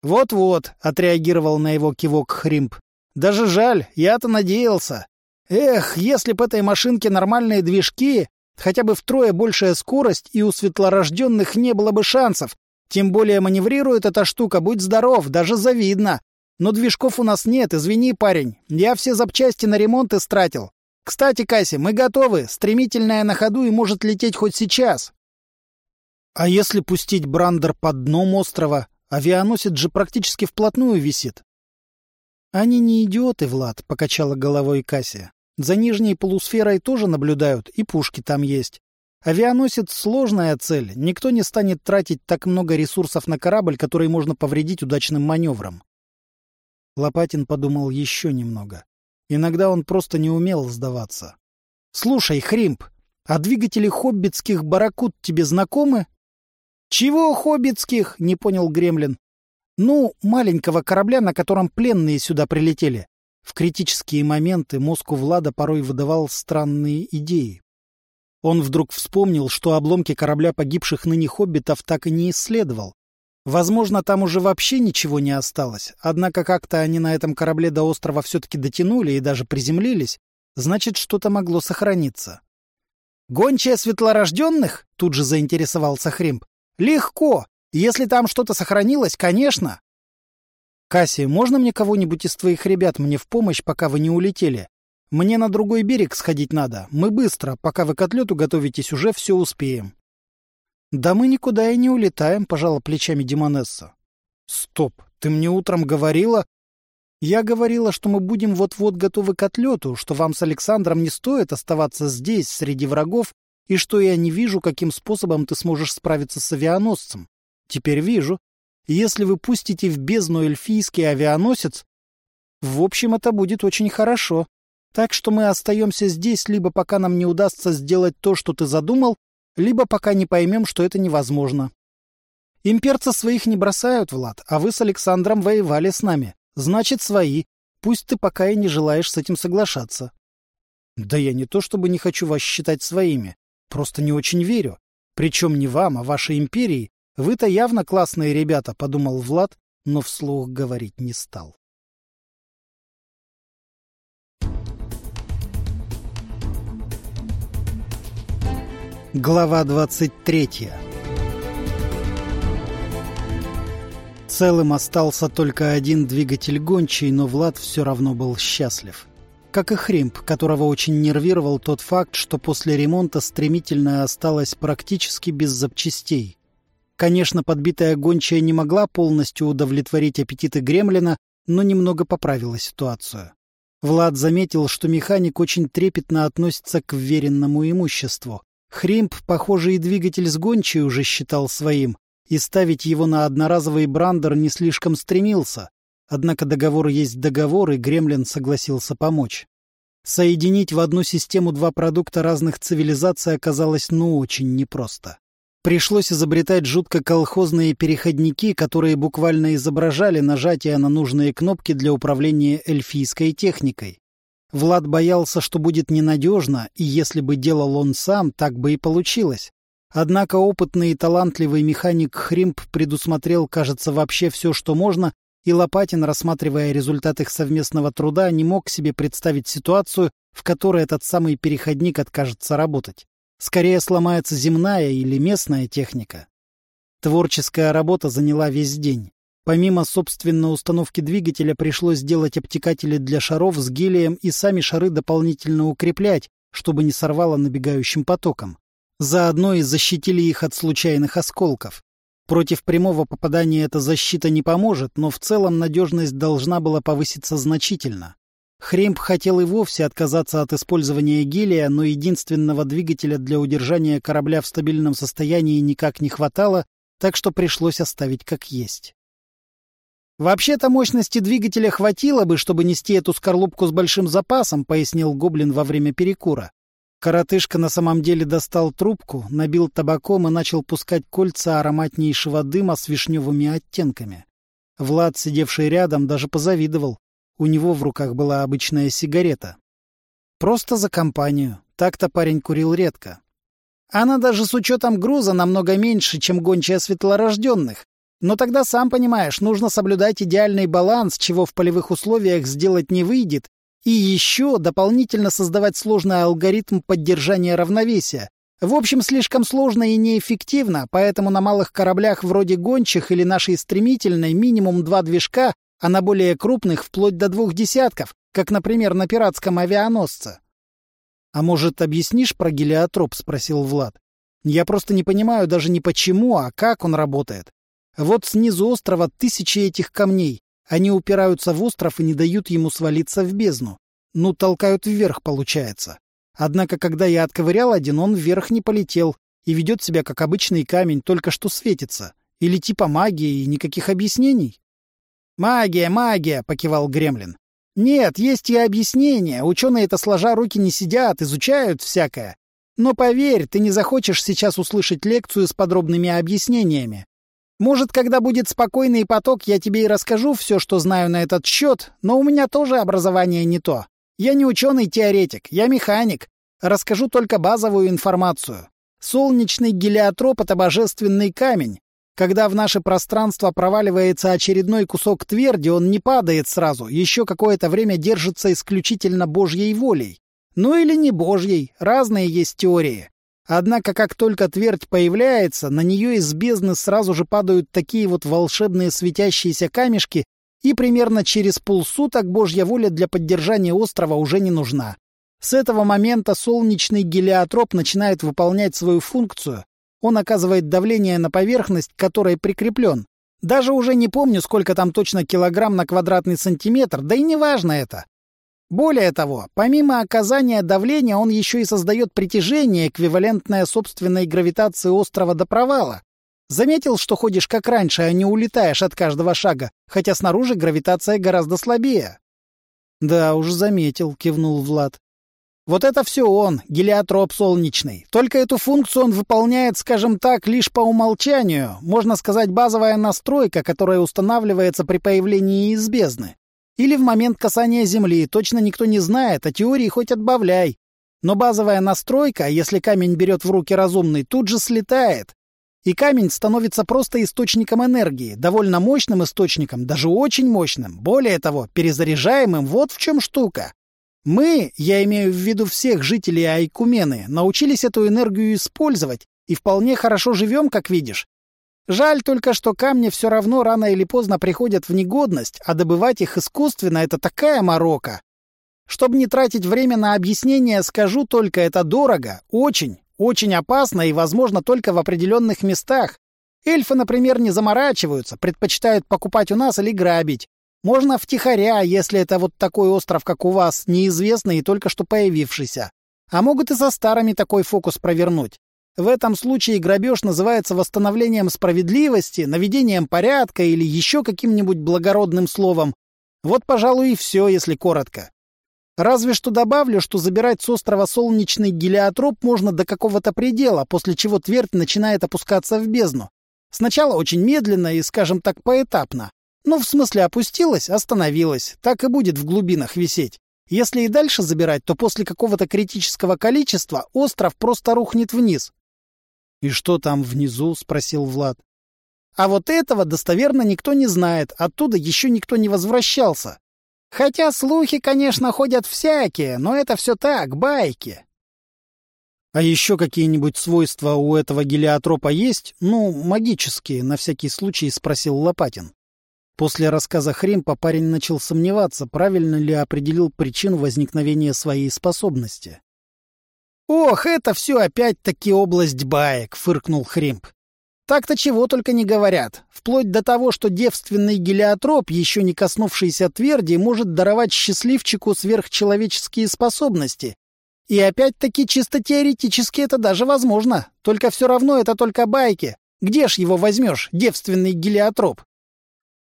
«Вот-вот», — отреагировал на его кивок Хримп. «Даже жаль, я-то надеялся. Эх, если б этой машинке нормальные движки, Хотя бы втрое большая скорость, и у светлорожденных не было бы шансов. Тем более маневрирует эта штука, будь здоров, даже завидно. Но движков у нас нет, извини, парень. Я все запчасти на ремонт истратил. Кстати, Касси, мы готовы. Стремительная на ходу и может лететь хоть сейчас. А если пустить Брандер под дном острова? Авианосец же практически вплотную висит. Они не идиоты, Влад, — покачала головой Кассия. За нижней полусферой тоже наблюдают, и пушки там есть. Авианосец — сложная цель. Никто не станет тратить так много ресурсов на корабль, который можно повредить удачным маневром. Лопатин подумал еще немного. Иногда он просто не умел сдаваться. — Слушай, Хримп, а двигатели хоббитских баракут тебе знакомы? — Чего хоббитских? — не понял Гремлин. — Ну, маленького корабля, на котором пленные сюда прилетели. В критические моменты мозг у Влада порой выдавал странные идеи. Он вдруг вспомнил, что обломки корабля погибших ныне хоббитов так и не исследовал. Возможно, там уже вообще ничего не осталось, однако как-то они на этом корабле до острова все-таки дотянули и даже приземлились, значит, что-то могло сохраниться. «Гончая светлорожденных?» — тут же заинтересовался Хримп. «Легко! Если там что-то сохранилось, конечно!» «Кассия, можно мне кого-нибудь из твоих ребят мне в помощь, пока вы не улетели? Мне на другой берег сходить надо. Мы быстро, пока вы к отлету готовитесь, уже все успеем». «Да мы никуда и не улетаем», — пожала плечами Димонесса. «Стоп, ты мне утром говорила...» «Я говорила, что мы будем вот-вот готовы к отлету, что вам с Александром не стоит оставаться здесь, среди врагов, и что я не вижу, каким способом ты сможешь справиться с авианосцем. Теперь вижу. Если вы пустите в бездну эльфийский авианосец, в общем, это будет очень хорошо. Так что мы остаемся здесь, либо пока нам не удастся сделать то, что ты задумал, либо пока не поймем, что это невозможно. Имперцы своих не бросают, Влад, а вы с Александром воевали с нами. Значит, свои. Пусть ты пока и не желаешь с этим соглашаться. Да я не то чтобы не хочу вас считать своими, просто не очень верю. Причем не вам, а вашей империи, вы-то явно классные ребята, подумал Влад, но вслух говорить не стал. Глава 23 Целым остался только один двигатель гончий, но Влад все равно был счастлив. Как и Хримп, которого очень нервировал тот факт, что после ремонта стремительно осталось практически без запчастей. Конечно, подбитая гончая не могла полностью удовлетворить аппетиты Гремлина, но немного поправила ситуацию. Влад заметил, что механик очень трепетно относится к веренному имуществу. Хримп, похоже, и двигатель с гончей уже считал своим, и ставить его на одноразовый брандер не слишком стремился. Однако договор есть договор, и Гремлин согласился помочь. Соединить в одну систему два продукта разных цивилизаций оказалось ну очень непросто. Пришлось изобретать жутко колхозные переходники, которые буквально изображали нажатие на нужные кнопки для управления эльфийской техникой. Влад боялся, что будет ненадежно, и если бы делал он сам, так бы и получилось. Однако опытный и талантливый механик Хримп предусмотрел, кажется, вообще все, что можно, и Лопатин, рассматривая результат их совместного труда, не мог себе представить ситуацию, в которой этот самый переходник откажется работать. Скорее сломается земная или местная техника. Творческая работа заняла весь день. Помимо, собственно, установки двигателя, пришлось сделать обтекатели для шаров с гелием и сами шары дополнительно укреплять, чтобы не сорвало набегающим потоком. Заодно и защитили их от случайных осколков. Против прямого попадания эта защита не поможет, но в целом надежность должна была повыситься значительно. Хремп хотел и вовсе отказаться от использования гелия, но единственного двигателя для удержания корабля в стабильном состоянии никак не хватало, так что пришлось оставить как есть. «Вообще-то мощности двигателя хватило бы, чтобы нести эту скорлупку с большим запасом», — пояснил Гоблин во время перекура. Коротышка на самом деле достал трубку, набил табаком и начал пускать кольца ароматнейшего дыма с вишневыми оттенками. Влад, сидевший рядом, даже позавидовал. У него в руках была обычная сигарета. Просто за компанию. Так-то парень курил редко. Она даже с учетом груза намного меньше, чем гончая светлорожденных. Но тогда, сам понимаешь, нужно соблюдать идеальный баланс, чего в полевых условиях сделать не выйдет, и еще дополнительно создавать сложный алгоритм поддержания равновесия. В общем, слишком сложно и неэффективно, поэтому на малых кораблях вроде гончих или нашей стремительной минимум два движка а на более крупных вплоть до двух десятков, как, например, на пиратском авианосце. — А может, объяснишь про гелиотроп? — спросил Влад. — Я просто не понимаю даже не почему, а как он работает. Вот снизу острова тысячи этих камней. Они упираются в остров и не дают ему свалиться в бездну. Ну, толкают вверх, получается. Однако, когда я отковырял один, он вверх не полетел и ведет себя как обычный камень, только что светится. Или типа магии и никаких объяснений. «Магия, магия!» — покивал Гремлин. «Нет, есть и объяснение. Ученые это сложа руки не сидят, изучают всякое. Но поверь, ты не захочешь сейчас услышать лекцию с подробными объяснениями. Может, когда будет спокойный поток, я тебе и расскажу все, что знаю на этот счет, но у меня тоже образование не то. Я не ученый-теоретик, я механик. Расскажу только базовую информацию. Солнечный гелиотроп — это божественный камень. Когда в наше пространство проваливается очередной кусок тверди, он не падает сразу, еще какое-то время держится исключительно Божьей волей. Ну или не Божьей, разные есть теории. Однако, как только твердь появляется, на нее из бездны сразу же падают такие вот волшебные светящиеся камешки, и примерно через полсуток Божья воля для поддержания острова уже не нужна. С этого момента солнечный гелиотроп начинает выполнять свою функцию, он оказывает давление на поверхность, к которой прикреплен. Даже уже не помню, сколько там точно килограмм на квадратный сантиметр, да и не важно это. Более того, помимо оказания давления, он еще и создает притяжение, эквивалентное собственной гравитации острова до провала. Заметил, что ходишь как раньше, а не улетаешь от каждого шага, хотя снаружи гравитация гораздо слабее. — Да, уж заметил, — кивнул Влад. Вот это все он, гелиотроп солнечный. Только эту функцию он выполняет, скажем так, лишь по умолчанию. Можно сказать, базовая настройка, которая устанавливается при появлении из бездны. Или в момент касания Земли, точно никто не знает, а теории хоть отбавляй. Но базовая настройка, если камень берет в руки разумный, тут же слетает. И камень становится просто источником энергии, довольно мощным источником, даже очень мощным. Более того, перезаряжаемым, вот в чем штука. Мы, я имею в виду всех жителей Айкумены, научились эту энергию использовать и вполне хорошо живем, как видишь. Жаль только, что камни все равно рано или поздно приходят в негодность, а добывать их искусственно — это такая морока. Чтобы не тратить время на объяснение, скажу только, это дорого, очень, очень опасно и, возможно, только в определенных местах. Эльфы, например, не заморачиваются, предпочитают покупать у нас или грабить. Можно втихаря, если это вот такой остров, как у вас, неизвестный и только что появившийся. А могут и со старыми такой фокус провернуть. В этом случае грабеж называется восстановлением справедливости, наведением порядка или еще каким-нибудь благородным словом. Вот, пожалуй, и все, если коротко. Разве что добавлю, что забирать с острова солнечный гелиотроп можно до какого-то предела, после чего твердь начинает опускаться в бездну. Сначала очень медленно и, скажем так, поэтапно. Ну, в смысле, опустилась, остановилась. Так и будет в глубинах висеть. Если и дальше забирать, то после какого-то критического количества остров просто рухнет вниз, «И что там внизу?» — спросил Влад. «А вот этого достоверно никто не знает, оттуда еще никто не возвращался. Хотя слухи, конечно, ходят всякие, но это все так, байки». «А еще какие-нибудь свойства у этого гелиотропа есть? Ну, магические, на всякий случай?» — спросил Лопатин. После рассказа Хремпа парень начал сомневаться, правильно ли определил причину возникновения своей способности. «Ох, это все опять-таки область баек», — фыркнул Хримп. «Так-то чего только не говорят. Вплоть до того, что девственный гелиотроп, еще не коснувшийся тверди, может даровать счастливчику сверхчеловеческие способности. И опять-таки чисто теоретически это даже возможно. Только все равно это только байки. Где ж его возьмешь, девственный гелиотроп?»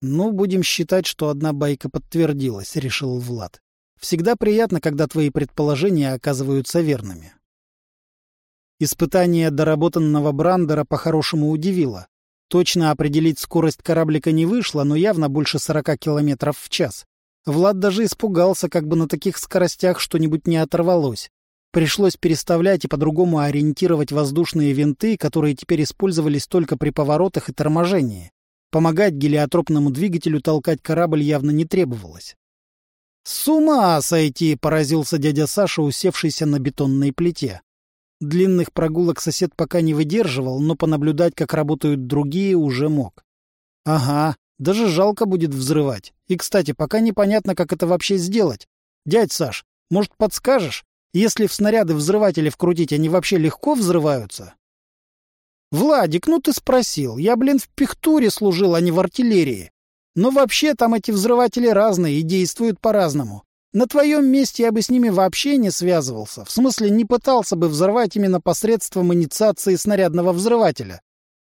«Ну, будем считать, что одна байка подтвердилась», — решил Влад. «Всегда приятно, когда твои предположения оказываются верными». Испытание доработанного Брандера по-хорошему удивило. Точно определить скорость кораблика не вышло, но явно больше 40 километров в час. Влад даже испугался, как бы на таких скоростях что-нибудь не оторвалось. Пришлось переставлять и по-другому ориентировать воздушные винты, которые теперь использовались только при поворотах и торможении. Помогать гелиотропному двигателю толкать корабль явно не требовалось. «С ума сойти!» — поразился дядя Саша, усевшийся на бетонной плите. Длинных прогулок сосед пока не выдерживал, но понаблюдать, как работают другие, уже мог. Ага, даже жалко будет взрывать. И, кстати, пока непонятно, как это вообще сделать. Дядь Саш, может, подскажешь? Если в снаряды взрыватели вкрутить, они вообще легко взрываются? Владик, ну ты спросил. Я, блин, в пихтуре служил, а не в артиллерии. Но вообще там эти взрыватели разные и действуют по-разному. На твоем месте я бы с ними вообще не связывался. В смысле, не пытался бы взорвать именно посредством инициации снарядного взрывателя.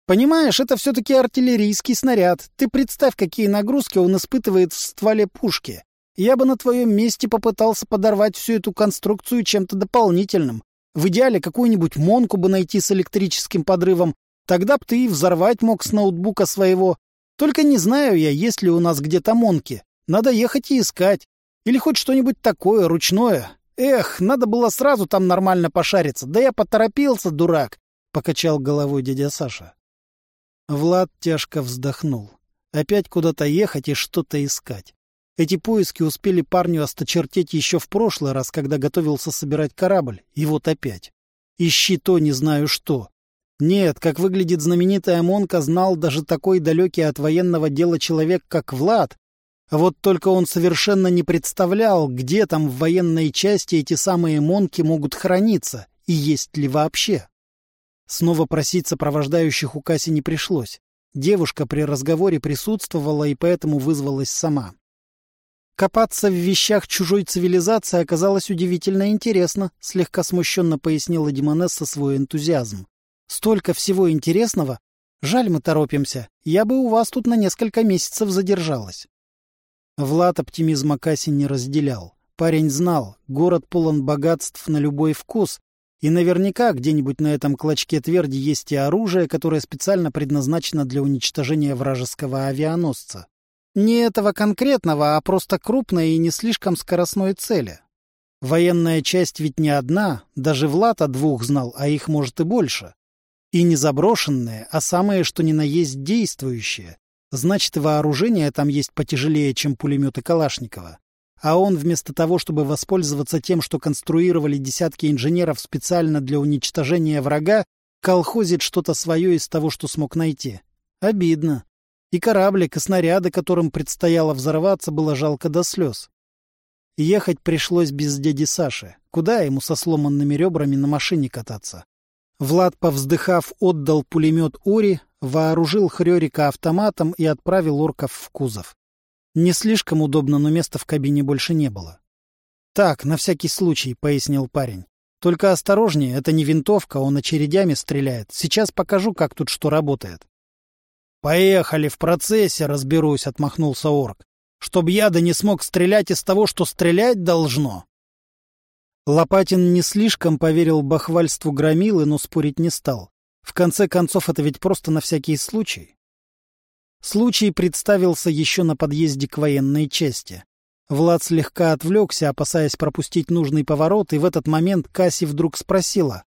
Понимаешь, это все-таки артиллерийский снаряд. Ты представь, какие нагрузки он испытывает в стволе пушки. Я бы на твоем месте попытался подорвать всю эту конструкцию чем-то дополнительным. В идеале какую-нибудь монку бы найти с электрическим подрывом. Тогда б ты и взорвать мог с ноутбука своего. Только не знаю я, есть ли у нас где-то монки. Надо ехать и искать. Или хоть что-нибудь такое, ручное. Эх, надо было сразу там нормально пошариться. Да я поторопился, дурак, — покачал головой дядя Саша. Влад тяжко вздохнул. Опять куда-то ехать и что-то искать. Эти поиски успели парню осточертеть еще в прошлый раз, когда готовился собирать корабль. И вот опять. Ищи то, не знаю что. Нет, как выглядит знаменитая Монка, знал даже такой далекий от военного дела человек, как Влад, вот только он совершенно не представлял, где там в военной части эти самые монки могут храниться и есть ли вообще. Снова просить сопровождающих у Касси не пришлось. Девушка при разговоре присутствовала и поэтому вызвалась сама. «Копаться в вещах чужой цивилизации оказалось удивительно интересно», — слегка смущенно пояснила Димонесса свой энтузиазм. «Столько всего интересного! Жаль, мы торопимся. Я бы у вас тут на несколько месяцев задержалась». Влад оптимизма Касси не разделял. Парень знал, город полон богатств на любой вкус, и наверняка где-нибудь на этом клочке тверди есть и оружие, которое специально предназначено для уничтожения вражеского авианосца. Не этого конкретного, а просто крупной и не слишком скоростной цели. Военная часть ведь не одна, даже Влад о двух знал, а их может и больше. И не заброшенные, а самые что ни на есть действующие, Значит, вооружение там есть потяжелее, чем пулеметы Калашникова. А он вместо того, чтобы воспользоваться тем, что конструировали десятки инженеров специально для уничтожения врага, колхозит что-то свое из того, что смог найти. Обидно. И кораблик, и снаряды, которым предстояло взорваться, было жалко до слез. Ехать пришлось без дяди Саши. Куда ему со сломанными ребрами на машине кататься? Влад, повздыхав, отдал пулемет Ори, вооружил Хрёрика автоматом и отправил орков в кузов. Не слишком удобно, но места в кабине больше не было. «Так, на всякий случай», — пояснил парень. «Только осторожнее, это не винтовка, он очередями стреляет. Сейчас покажу, как тут что работает». «Поехали, в процессе разберусь», — отмахнулся орк чтоб яда не смог стрелять из того, что стрелять должно. Лопатин не слишком поверил бахвальству громилы, но спорить не стал. В конце концов, это ведь просто на всякий случай. Случай представился еще на подъезде к военной части. Влад слегка отвлекся, опасаясь пропустить нужный поворот, и в этот момент Касси вдруг спросила.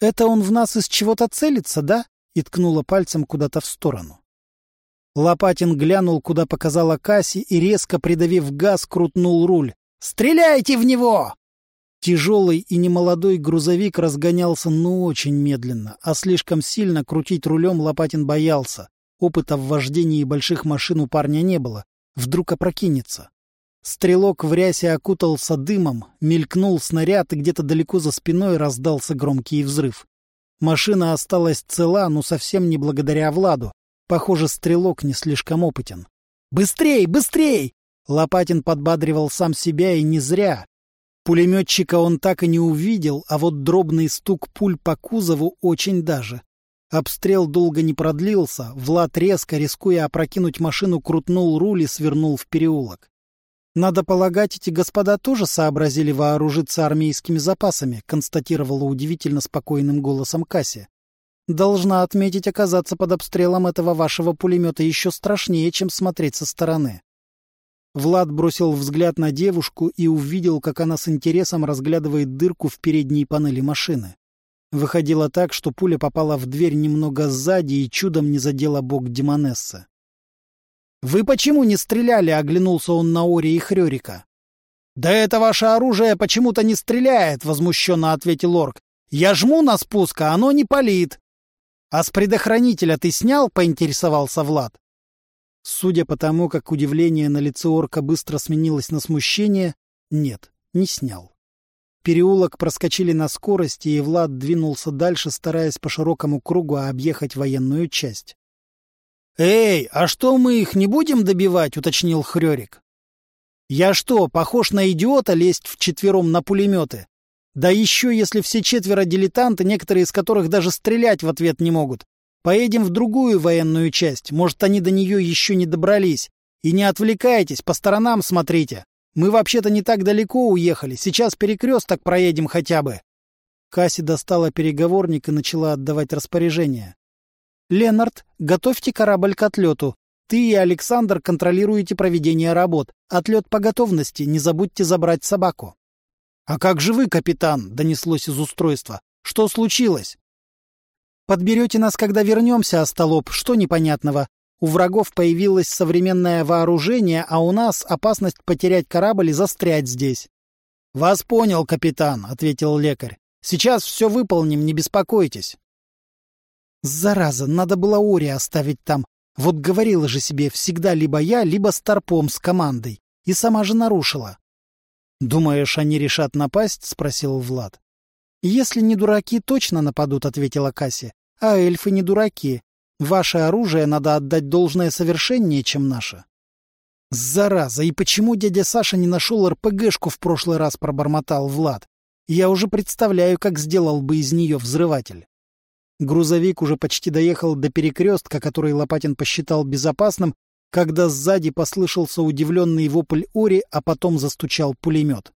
«Это он в нас из чего-то целится, да?» и ткнула пальцем куда-то в сторону. Лопатин глянул, куда показала Касси, и, резко придавив газ, крутнул руль. «Стреляйте в него!» Тяжелый и немолодой грузовик разгонялся, ну, очень медленно, а слишком сильно крутить рулем Лопатин боялся. Опыта в вождении больших машин у парня не было. Вдруг опрокинется. Стрелок в рясе окутался дымом, мелькнул снаряд, и где-то далеко за спиной раздался громкий взрыв. Машина осталась цела, но совсем не благодаря Владу. Похоже, стрелок не слишком опытен. «Быстрей! Быстрей!» Лопатин подбадривал сам себя и не зря. Пулеметчика он так и не увидел, а вот дробный стук пуль по кузову очень даже. Обстрел долго не продлился, Влад резко, рискуя опрокинуть машину, крутнул руль и свернул в переулок. «Надо полагать, эти господа тоже сообразили вооружиться армейскими запасами», констатировала удивительно спокойным голосом Касси. Должна отметить, оказаться под обстрелом этого вашего пулемета еще страшнее, чем смотреть со стороны. Влад бросил взгляд на девушку и увидел, как она с интересом разглядывает дырку в передней панели машины. Выходило так, что пуля попала в дверь немного сзади и чудом не задела бок Демонесса. «Вы почему не стреляли?» — оглянулся он на Ори и Хрёрика. «Да это ваше оружие почему-то не стреляет!» — возмущенно ответил Орк. «Я жму на спуск, а оно не палит!» «А с предохранителя ты снял?» — поинтересовался Влад. Судя по тому, как удивление на лице орка быстро сменилось на смущение, нет, не снял. Переулок проскочили на скорости, и Влад двинулся дальше, стараясь по широкому кругу объехать военную часть. «Эй, а что мы их не будем добивать?» — уточнил Хрёрик. «Я что, похож на идиота лезть вчетвером на пулеметы? Да еще если все четверо дилетанты, некоторые из которых даже стрелять в ответ не могут. Поедем в другую военную часть, может, они до нее еще не добрались. И не отвлекайтесь, по сторонам смотрите. Мы вообще-то не так далеко уехали, сейчас перекресток проедем хотя бы. Касси достала переговорник и начала отдавать распоряжения. «Ленард, готовьте корабль к отлету. Ты и Александр контролируете проведение работ. Отлет по готовности, не забудьте забрать собаку». «А как же вы, капитан?» — донеслось из устройства. «Что случилось?» «Подберете нас, когда вернемся, остолоп. Что непонятного? У врагов появилось современное вооружение, а у нас опасность потерять корабль и застрять здесь». «Вас понял, капитан», — ответил лекарь. «Сейчас все выполним, не беспокойтесь». «Зараза, надо было Ори оставить там. Вот говорила же себе, всегда либо я, либо Старпом с командой. И сама же нарушила». «Думаешь, они решат напасть?» — спросил Влад. «Если не дураки, точно нападут», — ответила Касси. «А эльфы не дураки. Ваше оружие надо отдать должное совершеннее, чем наше». «Зараза! И почему дядя Саша не нашел РПГшку в прошлый раз?» — пробормотал Влад. «Я уже представляю, как сделал бы из нее взрыватель». Грузовик уже почти доехал до перекрестка, который Лопатин посчитал безопасным, когда сзади послышался удивленный вопль Ори, а потом застучал пулемет.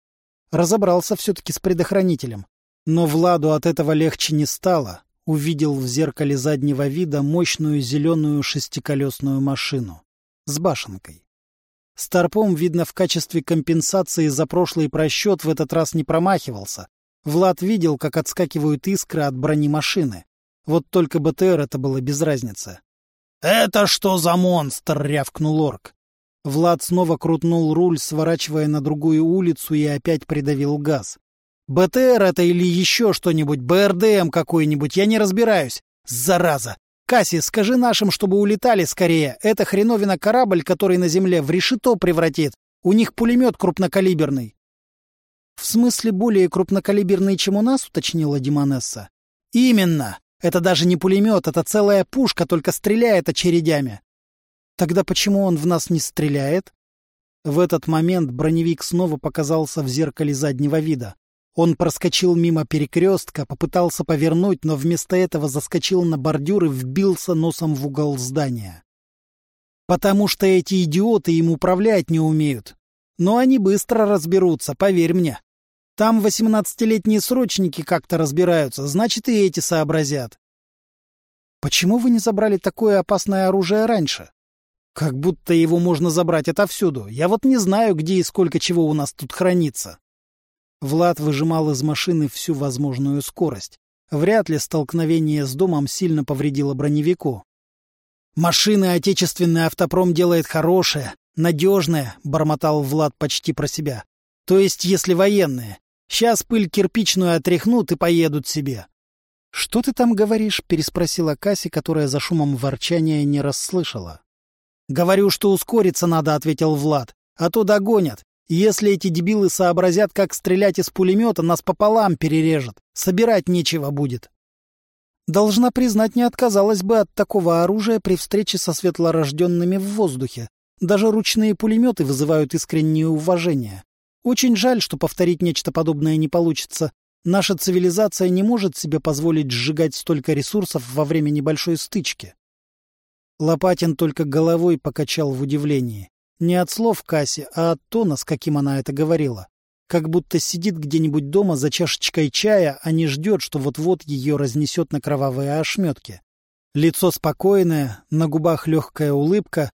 Разобрался все-таки с предохранителем. Но Владу от этого легче не стало. Увидел в зеркале заднего вида мощную зеленую шестиколесную машину. С башенкой. Старпом, видно, в качестве компенсации за прошлый просчет в этот раз не промахивался. Влад видел, как отскакивают искры от брони машины. Вот только БТР это было без разницы. «Это что за монстр?» — рявкнул орк. Влад снова крутнул руль, сворачивая на другую улицу, и опять придавил газ. «БТР это или еще что-нибудь, БРДМ какой-нибудь, я не разбираюсь. Зараза! Касси, скажи нашим, чтобы улетали скорее. Это хреновина корабль, который на земле в решето превратит. У них пулемет крупнокалиберный. — В смысле более крупнокалиберный, чем у нас, — уточнила Димонесса. — Именно. Это даже не пулемет, это целая пушка, только стреляет очередями. — Тогда почему он в нас не стреляет? В этот момент броневик снова показался в зеркале заднего вида. Он проскочил мимо перекрестка, попытался повернуть, но вместо этого заскочил на бордюр и вбился носом в угол здания. Потому что эти идиоты им управлять не умеют. Но они быстро разберутся, поверь мне. Там восемнадцатилетние срочники как-то разбираются, значит, и эти сообразят. Почему вы не забрали такое опасное оружие раньше? Как будто его можно забрать отовсюду. Я вот не знаю, где и сколько чего у нас тут хранится. Влад выжимал из машины всю возможную скорость. Вряд ли столкновение с домом сильно повредило броневику. «Машины отечественный автопром делает хорошее, надежное», — бормотал Влад почти про себя. «То есть, если военные. Сейчас пыль кирпичную отряхнут и поедут себе». «Что ты там говоришь?» — переспросила Касси, которая за шумом ворчания не расслышала. «Говорю, что ускориться надо», — ответил Влад. «А то догонят. Если эти дебилы сообразят, как стрелять из пулемета, нас пополам перережет. Собирать нечего будет. Должна признать, не отказалась бы от такого оружия при встрече со светлорожденными в воздухе. Даже ручные пулеметы вызывают искреннее уважение. Очень жаль, что повторить нечто подобное не получится. Наша цивилизация не может себе позволить сжигать столько ресурсов во время небольшой стычки. Лопатин только головой покачал в удивлении. Не от слов Касси, а от тона, с каким она это говорила. Как будто сидит где-нибудь дома за чашечкой чая, а не ждет, что вот-вот ее разнесет на кровавые ошметки. Лицо спокойное, на губах легкая улыбка,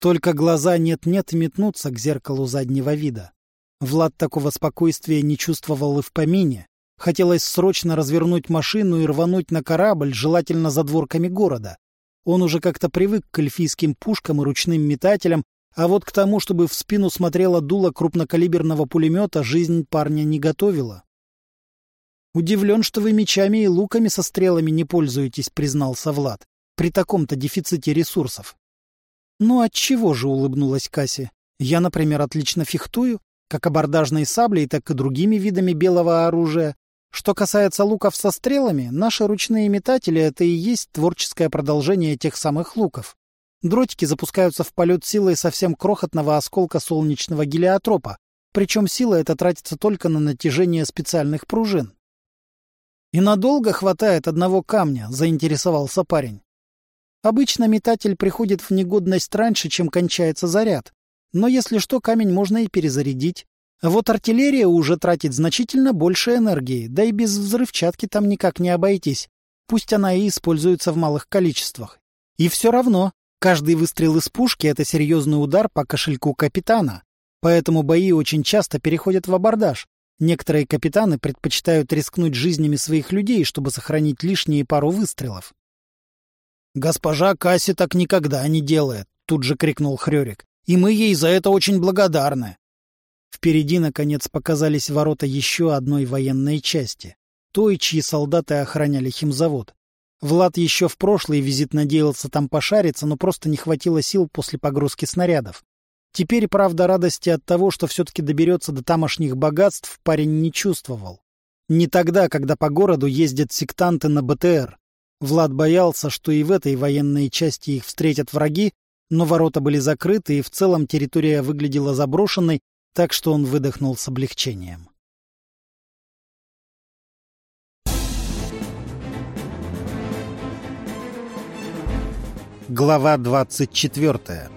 только глаза нет-нет метнутся к зеркалу заднего вида. Влад такого спокойствия не чувствовал и в помине. Хотелось срочно развернуть машину и рвануть на корабль, желательно за дворками города. Он уже как-то привык к эльфийским пушкам и ручным метателям, а вот к тому, чтобы в спину смотрело дуло крупнокалиберного пулемета, жизнь парня не готовила. «Удивлен, что вы мечами и луками со стрелами не пользуетесь», — признался Влад, «при таком-то дефиците ресурсов». «Ну отчего же?» — улыбнулась Касси. «Я, например, отлично фехтую, как абордажной саблей, так и другими видами белого оружия. Что касается луков со стрелами, наши ручные метатели — это и есть творческое продолжение тех самых луков. Дротики запускаются в полет силой совсем крохотного осколка солнечного гелиотропа, причем сила эта тратится только на натяжение специальных пружин. «И надолго хватает одного камня?» — заинтересовался парень. Обычно метатель приходит в негодность раньше, чем кончается заряд. Но если что, камень можно и перезарядить. Вот артиллерия уже тратит значительно больше энергии, да и без взрывчатки там никак не обойтись. Пусть она и используется в малых количествах. И все равно Каждый выстрел из пушки — это серьезный удар по кошельку капитана. Поэтому бои очень часто переходят в абордаж. Некоторые капитаны предпочитают рискнуть жизнями своих людей, чтобы сохранить лишние пару выстрелов. «Госпожа Касси так никогда не делает», — тут же крикнул Хрёрик. «И мы ей за это очень благодарны». Впереди, наконец, показались ворота еще одной военной части, той, чьи солдаты охраняли химзавод. Влад еще в прошлый визит надеялся там пошариться, но просто не хватило сил после погрузки снарядов. Теперь, правда, радости от того, что все-таки доберется до тамошних богатств, парень не чувствовал. Не тогда, когда по городу ездят сектанты на БТР. Влад боялся, что и в этой военной части их встретят враги, но ворота были закрыты, и в целом территория выглядела заброшенной, так что он выдохнул с облегчением. Глава 24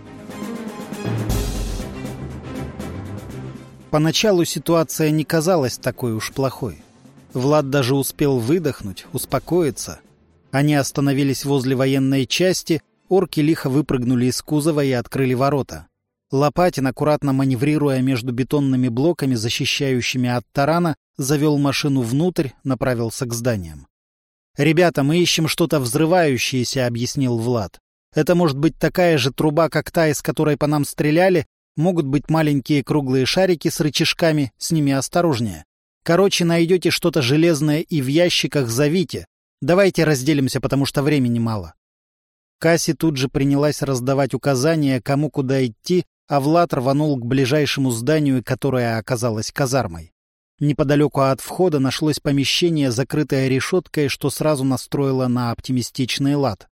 Поначалу ситуация не казалась такой уж плохой. Влад даже успел выдохнуть, успокоиться. Они остановились возле военной части, орки лихо выпрыгнули из кузова и открыли ворота. Лопатин, аккуратно маневрируя между бетонными блоками, защищающими от тарана, завел машину внутрь, направился к зданиям. «Ребята, мы ищем что-то взрывающееся», — объяснил Влад. Это может быть такая же труба, как та, из которой по нам стреляли, могут быть маленькие круглые шарики с рычажками, с ними осторожнее. Короче, найдете что-то железное и в ящиках зовите. Давайте разделимся, потому что времени мало. Касси тут же принялась раздавать указания, кому куда идти, а Влад рванул к ближайшему зданию, которое оказалось казармой. Неподалеку от входа нашлось помещение, закрытое решеткой, что сразу настроило на оптимистичный лад.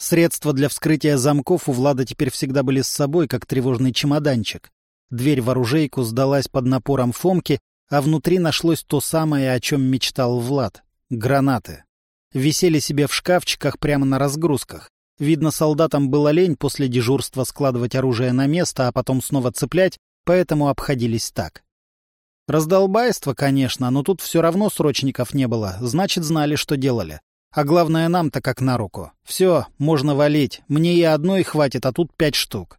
Средства для вскрытия замков у Влада теперь всегда были с собой, как тревожный чемоданчик. Дверь в оружейку сдалась под напором Фомки, а внутри нашлось то самое, о чем мечтал Влад — гранаты. Висели себе в шкафчиках прямо на разгрузках. Видно, солдатам было лень после дежурства складывать оружие на место, а потом снова цеплять, поэтому обходились так. Раздолбайство, конечно, но тут все равно срочников не было, значит, знали, что делали. А главное, нам-то как на руку. Все, можно валить. Мне и одной хватит, а тут пять штук.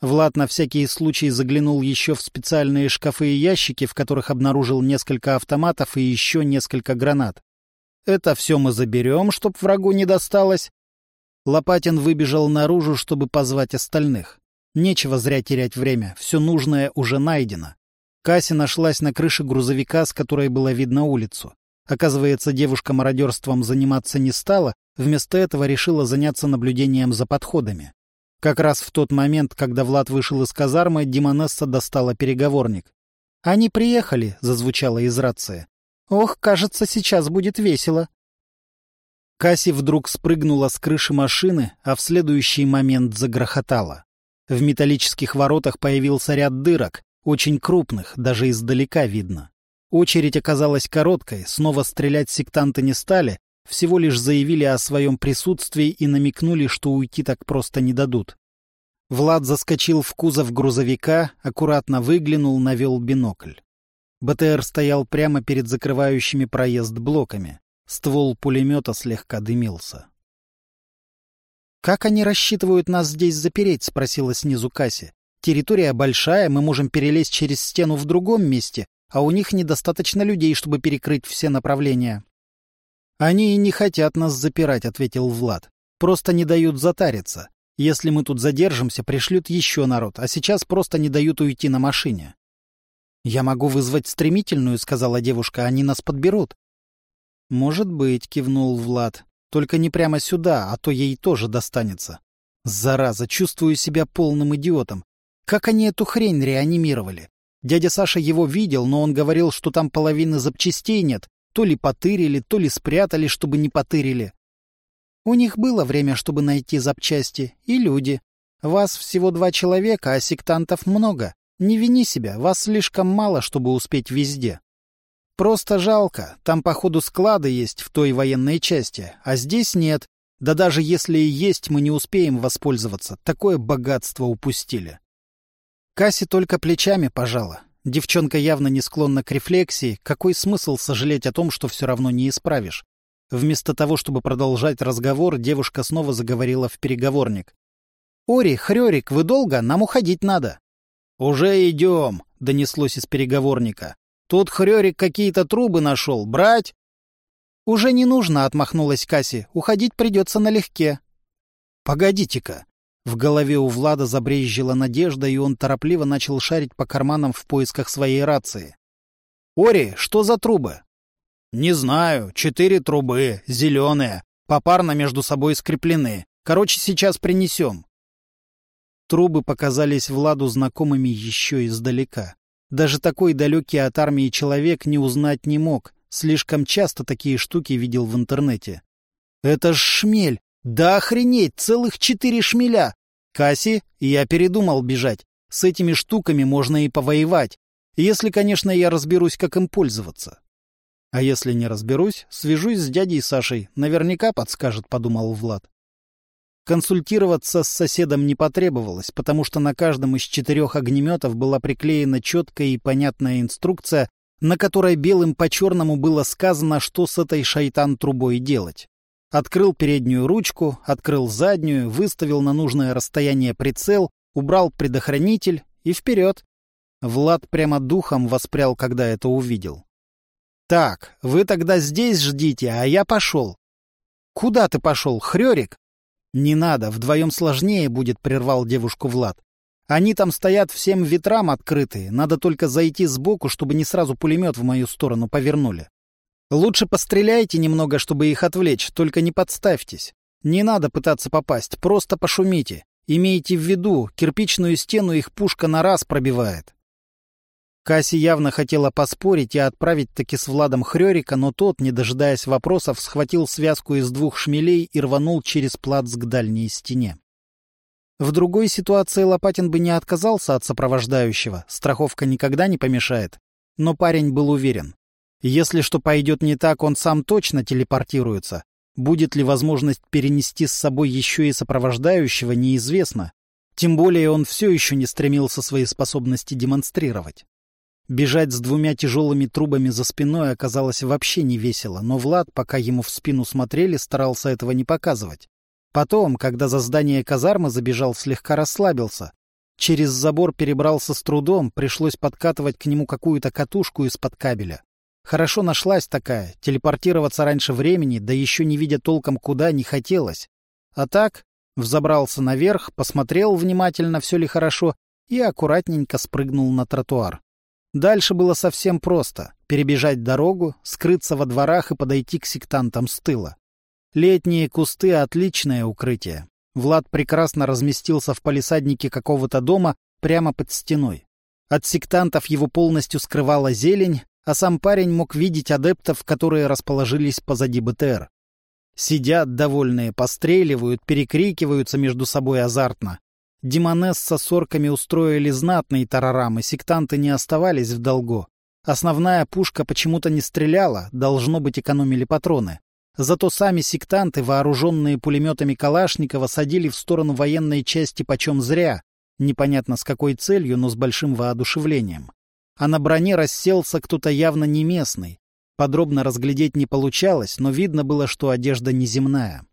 Влад на всякий случай заглянул еще в специальные шкафы и ящики, в которых обнаружил несколько автоматов и еще несколько гранат. Это все мы заберем, чтоб врагу не досталось. Лопатин выбежал наружу, чтобы позвать остальных. Нечего зря терять время, все нужное уже найдено. Кася нашлась на крыше грузовика, с которой было видно улицу. Оказывается, девушка мародерством заниматься не стала, вместо этого решила заняться наблюдением за подходами. Как раз в тот момент, когда Влад вышел из казармы, Димонесса достала переговорник. «Они приехали», — зазвучало из рации. «Ох, кажется, сейчас будет весело». Касси вдруг спрыгнула с крыши машины, а в следующий момент загрохотала. В металлических воротах появился ряд дырок, очень крупных, даже издалека видно. Очередь оказалась короткой, снова стрелять сектанты не стали, всего лишь заявили о своем присутствии и намекнули, что уйти так просто не дадут. Влад заскочил в кузов грузовика, аккуратно выглянул, навел бинокль. БТР стоял прямо перед закрывающими проезд блоками. Ствол пулемета слегка дымился. «Как они рассчитывают нас здесь запереть?» — спросила снизу Касси. «Территория большая, мы можем перелезть через стену в другом месте, а у них недостаточно людей, чтобы перекрыть все направления. «Они и не хотят нас запирать», — ответил Влад. «Просто не дают затариться. Если мы тут задержимся, пришлют еще народ, а сейчас просто не дают уйти на машине». «Я могу вызвать стремительную», — сказала девушка, — «они нас подберут». «Может быть», — кивнул Влад. «Только не прямо сюда, а то ей тоже достанется». «Зараза, чувствую себя полным идиотом. Как они эту хрень реанимировали? Дядя Саша его видел, но он говорил, что там половины запчастей нет. То ли потырили, то ли спрятали, чтобы не потырили. У них было время, чтобы найти запчасти, и люди. Вас всего два человека, а сектантов много. Не вини себя, вас слишком мало, чтобы успеть везде. Просто жалко, там, походу, склады есть в той военной части, а здесь нет. Да даже если и есть, мы не успеем воспользоваться. Такое богатство упустили. Касси только плечами пожала. Девчонка явно не склонна к рефлексии. Какой смысл сожалеть о том, что все равно не исправишь? Вместо того, чтобы продолжать разговор, девушка снова заговорила в переговорник. «Ори, Хрёрик, вы долго? Нам уходить надо». «Уже идем», — донеслось из переговорника. «Тут Хрёрик какие-то трубы нашел. Брать?» «Уже не нужно», — отмахнулась Касси. «Уходить придется налегке». «Погодите-ка. В голове у Влада забрезжила надежда, и он торопливо начал шарить по карманам в поисках своей рации. «Ори, что за трубы?» «Не знаю. Четыре трубы, зеленые, попарно между собой скреплены. Короче, сейчас принесем». Трубы показались Владу знакомыми еще издалека. Даже такой далекий от армии человек не узнать не мог. Слишком часто такие штуки видел в интернете. «Это ж шмель! Да охренеть, целых четыре шмеля! Касси, я передумал бежать. С этими штуками можно и повоевать. Если, конечно, я разберусь, как им пользоваться. А если не разберусь, свяжусь с дядей Сашей. Наверняка подскажет, подумал Влад. Консультироваться с соседом не потребовалось, потому что на каждом из четырех огнеметов была приклеена четкая и понятная инструкция, на которой белым по черному было сказано, что с этой шайтан-трубой делать. Открыл переднюю ручку, открыл заднюю, выставил на нужное расстояние прицел, убрал предохранитель и вперед. Влад прямо духом воспрял, когда это увидел. «Так, вы тогда здесь ждите, а я пошел». «Куда ты пошел, Хрёрик?» «Не надо, вдвоем сложнее будет», — прервал девушку Влад. «Они там стоят всем ветрам открытые, надо только зайти сбоку, чтобы не сразу пулемет в мою сторону повернули». Лучше постреляйте немного, чтобы их отвлечь, только не подставьтесь. Не надо пытаться попасть, просто пошумите. Имейте в виду, кирпичную стену их пушка на раз пробивает. Касси явно хотела поспорить и отправить таки с Владом Хрёрика, но тот, не дожидаясь вопросов, схватил связку из двух шмелей и рванул через плац к дальней стене. В другой ситуации Лопатин бы не отказался от сопровождающего, страховка никогда не помешает. Но парень был уверен. Если что пойдет не так, он сам точно телепортируется. Будет ли возможность перенести с собой еще и сопровождающего, неизвестно. Тем более он все еще не стремился свои способности демонстрировать. Бежать с двумя тяжелыми трубами за спиной оказалось вообще не весело, но Влад, пока ему в спину смотрели, старался этого не показывать. Потом, когда за здание казармы забежал, слегка расслабился. Через забор перебрался с трудом, пришлось подкатывать к нему какую-то катушку из-под кабеля. Хорошо нашлась такая, телепортироваться раньше времени, да еще не видя толком куда, не хотелось. А так, взобрался наверх, посмотрел внимательно, все ли хорошо, и аккуратненько спрыгнул на тротуар. Дальше было совсем просто — перебежать дорогу, скрыться во дворах и подойти к сектантам с тыла. Летние кусты — отличное укрытие. Влад прекрасно разместился в палисаднике какого-то дома прямо под стеной. От сектантов его полностью скрывала зелень, а сам парень мог видеть адептов, которые расположились позади БТР. Сидят довольные, постреливают, перекрикиваются между собой азартно. Демонесса с орками устроили знатные тарарамы, сектанты не оставались в долгу. Основная пушка почему-то не стреляла, должно быть, экономили патроны. Зато сами сектанты, вооруженные пулеметами Калашникова, садили в сторону военной части почем зря, непонятно с какой целью, но с большим воодушевлением. А на броне расселся кто-то явно не местный. Подробно разглядеть не получалось, но видно было, что одежда неземная.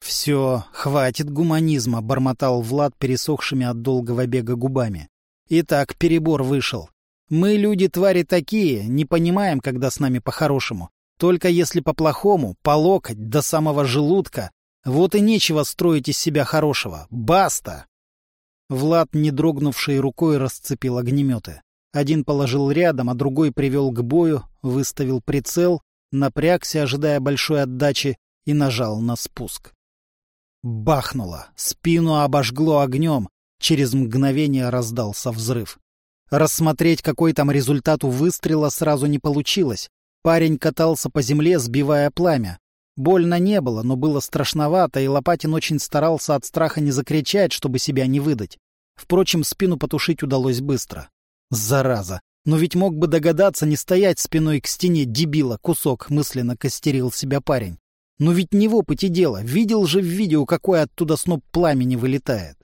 «Все, хватит гуманизма», — бормотал Влад пересохшими от долгого бега губами. «Итак, перебор вышел. Мы, люди-твари такие, не понимаем, когда с нами по-хорошему. Только если по-плохому, по локоть, до самого желудка. Вот и нечего строить из себя хорошего. Баста!» Влад, не дрогнувшей рукой, расцепил огнеметы. Один положил рядом, а другой привел к бою, выставил прицел, напрягся, ожидая большой отдачи, и нажал на спуск. Бахнуло, спину обожгло огнем, через мгновение раздался взрыв. Рассмотреть, какой там результат у выстрела, сразу не получилось. Парень катался по земле, сбивая пламя. Больно не было, но было страшновато, и Лопатин очень старался от страха не закричать, чтобы себя не выдать. Впрочем, спину потушить удалось быстро. Зараза! Но ведь мог бы догадаться не стоять спиной к стене, дебила, кусок, мысленно костерил себя парень. Но ведь не в опыте дело. Видел же в видео, какой оттуда сноп пламени вылетает.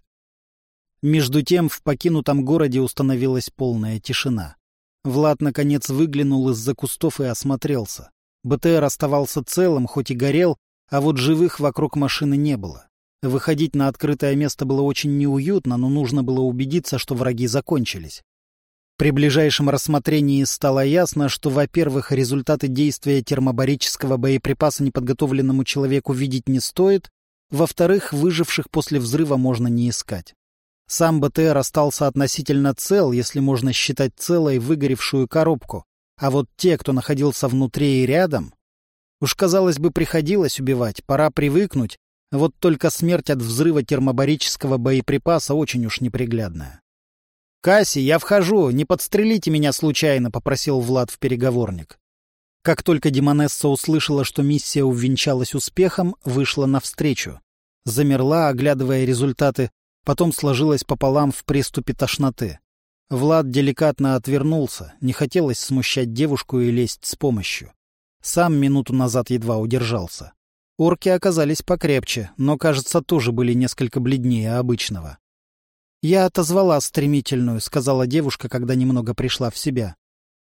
Между тем в покинутом городе установилась полная тишина. Влад, наконец, выглянул из-за кустов и осмотрелся. БТР оставался целым, хоть и горел, а вот живых вокруг машины не было. Выходить на открытое место было очень неуютно, но нужно было убедиться, что враги закончились. При ближайшем рассмотрении стало ясно, что, во-первых, результаты действия термобарического боеприпаса неподготовленному человеку видеть не стоит, во-вторых, выживших после взрыва можно не искать. Сам БТР остался относительно цел, если можно считать целой выгоревшую коробку, а вот те, кто находился внутри и рядом... Уж, казалось бы, приходилось убивать, пора привыкнуть, вот только смерть от взрыва термобарического боеприпаса очень уж неприглядная. «Касси, я вхожу, не подстрелите меня случайно», — попросил Влад в переговорник. Как только Демонесса услышала, что миссия увенчалась успехом, вышла навстречу. Замерла, оглядывая результаты, потом сложилась пополам в приступе тошноты. Влад деликатно отвернулся, не хотелось смущать девушку и лезть с помощью. Сам минуту назад едва удержался. Орки оказались покрепче, но, кажется, тоже были несколько бледнее обычного. «Я отозвала стремительную», — сказала девушка, когда немного пришла в себя.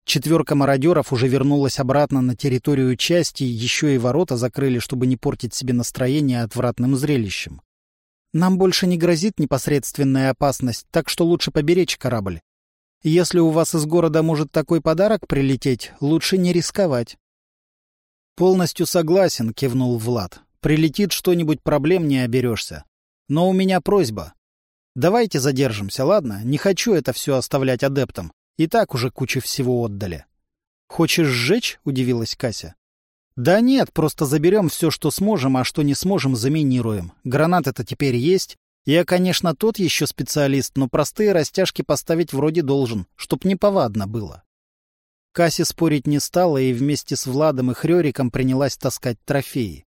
Четверка мародеров уже вернулась обратно на территорию части, еще и ворота закрыли, чтобы не портить себе настроение отвратным зрелищем. «Нам больше не грозит непосредственная опасность, так что лучше поберечь корабль. Если у вас из города может такой подарок прилететь, лучше не рисковать». «Полностью согласен», — кивнул Влад. «Прилетит что-нибудь, проблем не оберешься. Но у меня просьба. Давайте задержимся, ладно? Не хочу это все оставлять адептам. И так уже кучу всего отдали. — Хочешь сжечь? — удивилась Кася. — Да нет, просто заберем все, что сможем, а что не сможем, заминируем. Гранаты-то теперь есть. Я, конечно, тот еще специалист, но простые растяжки поставить вроде должен, чтоб неповадно было. Касси спорить не стала и вместе с Владом и Хрёриком принялась таскать трофеи.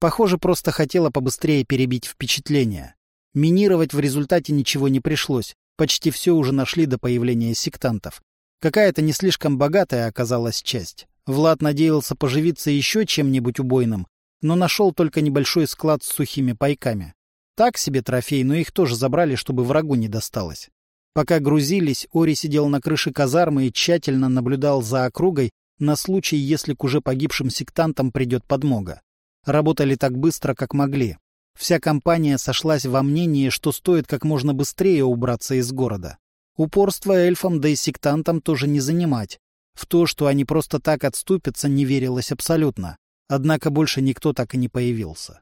Похоже, просто хотела побыстрее перебить впечатление. Минировать в результате ничего не пришлось. Почти все уже нашли до появления сектантов. Какая-то не слишком богатая оказалась часть. Влад надеялся поживиться еще чем-нибудь убойным, но нашел только небольшой склад с сухими пайками. Так себе трофей, но их тоже забрали, чтобы врагу не досталось. Пока грузились, Ори сидел на крыше казармы и тщательно наблюдал за округой на случай, если к уже погибшим сектантам придет подмога. Работали так быстро, как могли. Вся компания сошлась во мнении, что стоит как можно быстрее убраться из города. Упорство эльфам да и сектантам тоже не занимать. В то, что они просто так отступятся, не верилось абсолютно. Однако больше никто так и не появился.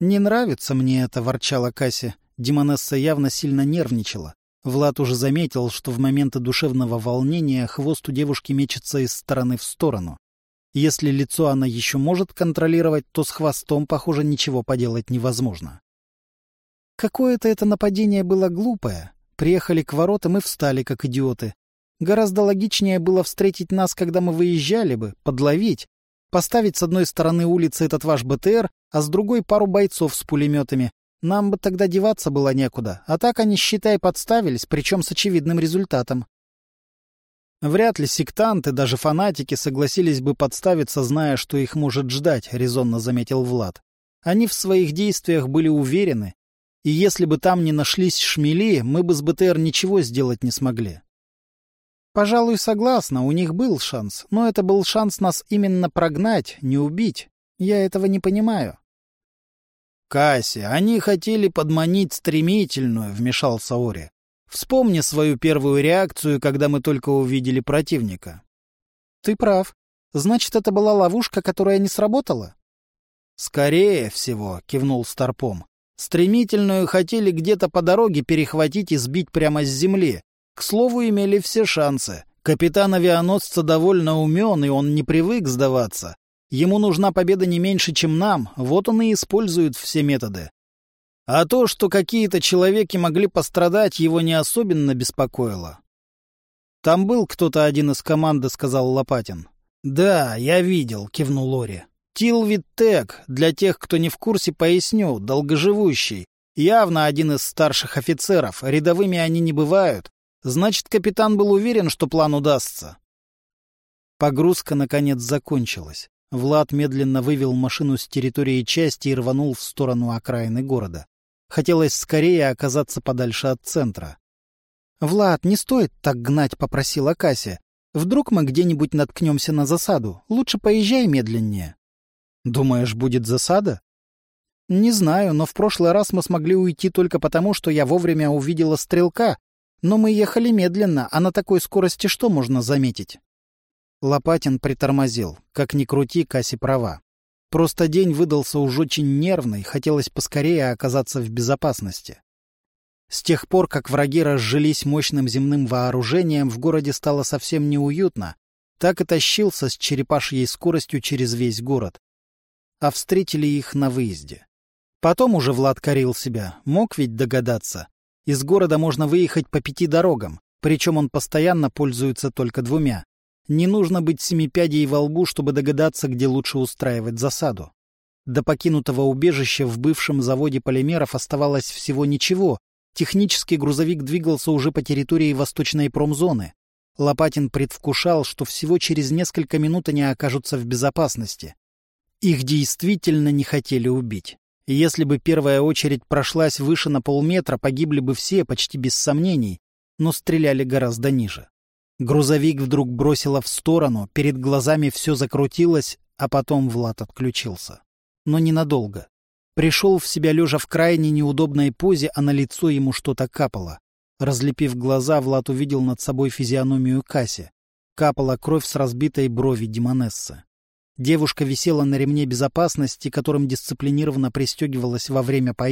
«Не нравится мне это», — ворчала Касси. Демонесса явно сильно нервничала. Влад уже заметил, что в моменты душевного волнения хвост у девушки мечется из стороны в сторону. Если лицо она еще может контролировать, то с хвостом, похоже, ничего поделать невозможно. Какое-то это нападение было глупое. Приехали к воротам и встали, как идиоты. Гораздо логичнее было встретить нас, когда мы выезжали бы, подловить, поставить с одной стороны улицы этот ваш БТР, а с другой пару бойцов с пулеметами, нам бы тогда деваться было некуда, а так они, считай, подставились, причем с очевидным результатом. Вряд ли сектанты, даже фанатики, согласились бы подставиться, зная, что их может ждать, — резонно заметил Влад. Они в своих действиях были уверены, и если бы там не нашлись шмели, мы бы с БТР ничего сделать не смогли. Пожалуй, согласна, у них был шанс, но это был шанс нас именно прогнать, не убить. Я этого не понимаю. Касси, они хотели подманить стремительную, вмешался Ори. Вспомни свою первую реакцию, когда мы только увидели противника. Ты прав. Значит, это была ловушка, которая не сработала? Скорее всего, кивнул Старпом. Стремительную хотели где-то по дороге перехватить и сбить прямо с земли. К слову, имели все шансы. Капитан авианосца довольно умен, и он не привык сдаваться. Ему нужна победа не меньше, чем нам, вот он и использует все методы. А то, что какие-то человеки могли пострадать, его не особенно беспокоило. «Там был кто-то один из команды», — сказал Лопатин. «Да, я видел», — кивнул Лори. «Тилвитек, для тех, кто не в курсе, поясню, долгоживущий. Явно один из старших офицеров, рядовыми они не бывают. Значит, капитан был уверен, что план удастся». Погрузка, наконец, закончилась. Влад медленно вывел машину с территории части и рванул в сторону окраины города. Хотелось скорее оказаться подальше от центра. — Влад, не стоит так гнать, — попросила Кася. — Вдруг мы где-нибудь наткнемся на засаду. Лучше поезжай медленнее. — Думаешь, будет засада? — Не знаю, но в прошлый раз мы смогли уйти только потому, что я вовремя увидела стрелка. Но мы ехали медленно, а на такой скорости что можно заметить? Лопатин притормозил. Как ни крути, Касси права. Просто день выдался уж очень нервный, хотелось поскорее оказаться в безопасности. С тех пор, как враги разжились мощным земным вооружением, в городе стало совсем неуютно. Так и тащился с черепашьей скоростью через весь город. А встретили их на выезде. Потом уже Влад корил себя. Мог ведь догадаться. Из города можно выехать по пяти дорогам, причем он постоянно пользуется только двумя. Не нужно быть семипядей во лбу, чтобы догадаться, где лучше устраивать засаду. До покинутого убежища в бывшем заводе полимеров оставалось всего ничего. Технический грузовик двигался уже по территории восточной промзоны. Лопатин предвкушал, что всего через несколько минут они окажутся в безопасности. Их действительно не хотели убить. Если бы первая очередь прошлась выше на полметра, погибли бы все, почти без сомнений, но стреляли гораздо ниже. Грузовик вдруг бросило в сторону, перед глазами все закрутилось, а потом Влад отключился. Но ненадолго. Пришел в себя лежа в крайне неудобной позе, а на лицо ему что-то капало. Разлепив глаза, Влад увидел над собой физиономию Касси. Капала кровь с разбитой брови Демонессы. Девушка висела на ремне безопасности, которым дисциплинированно пристегивалась во время поездки.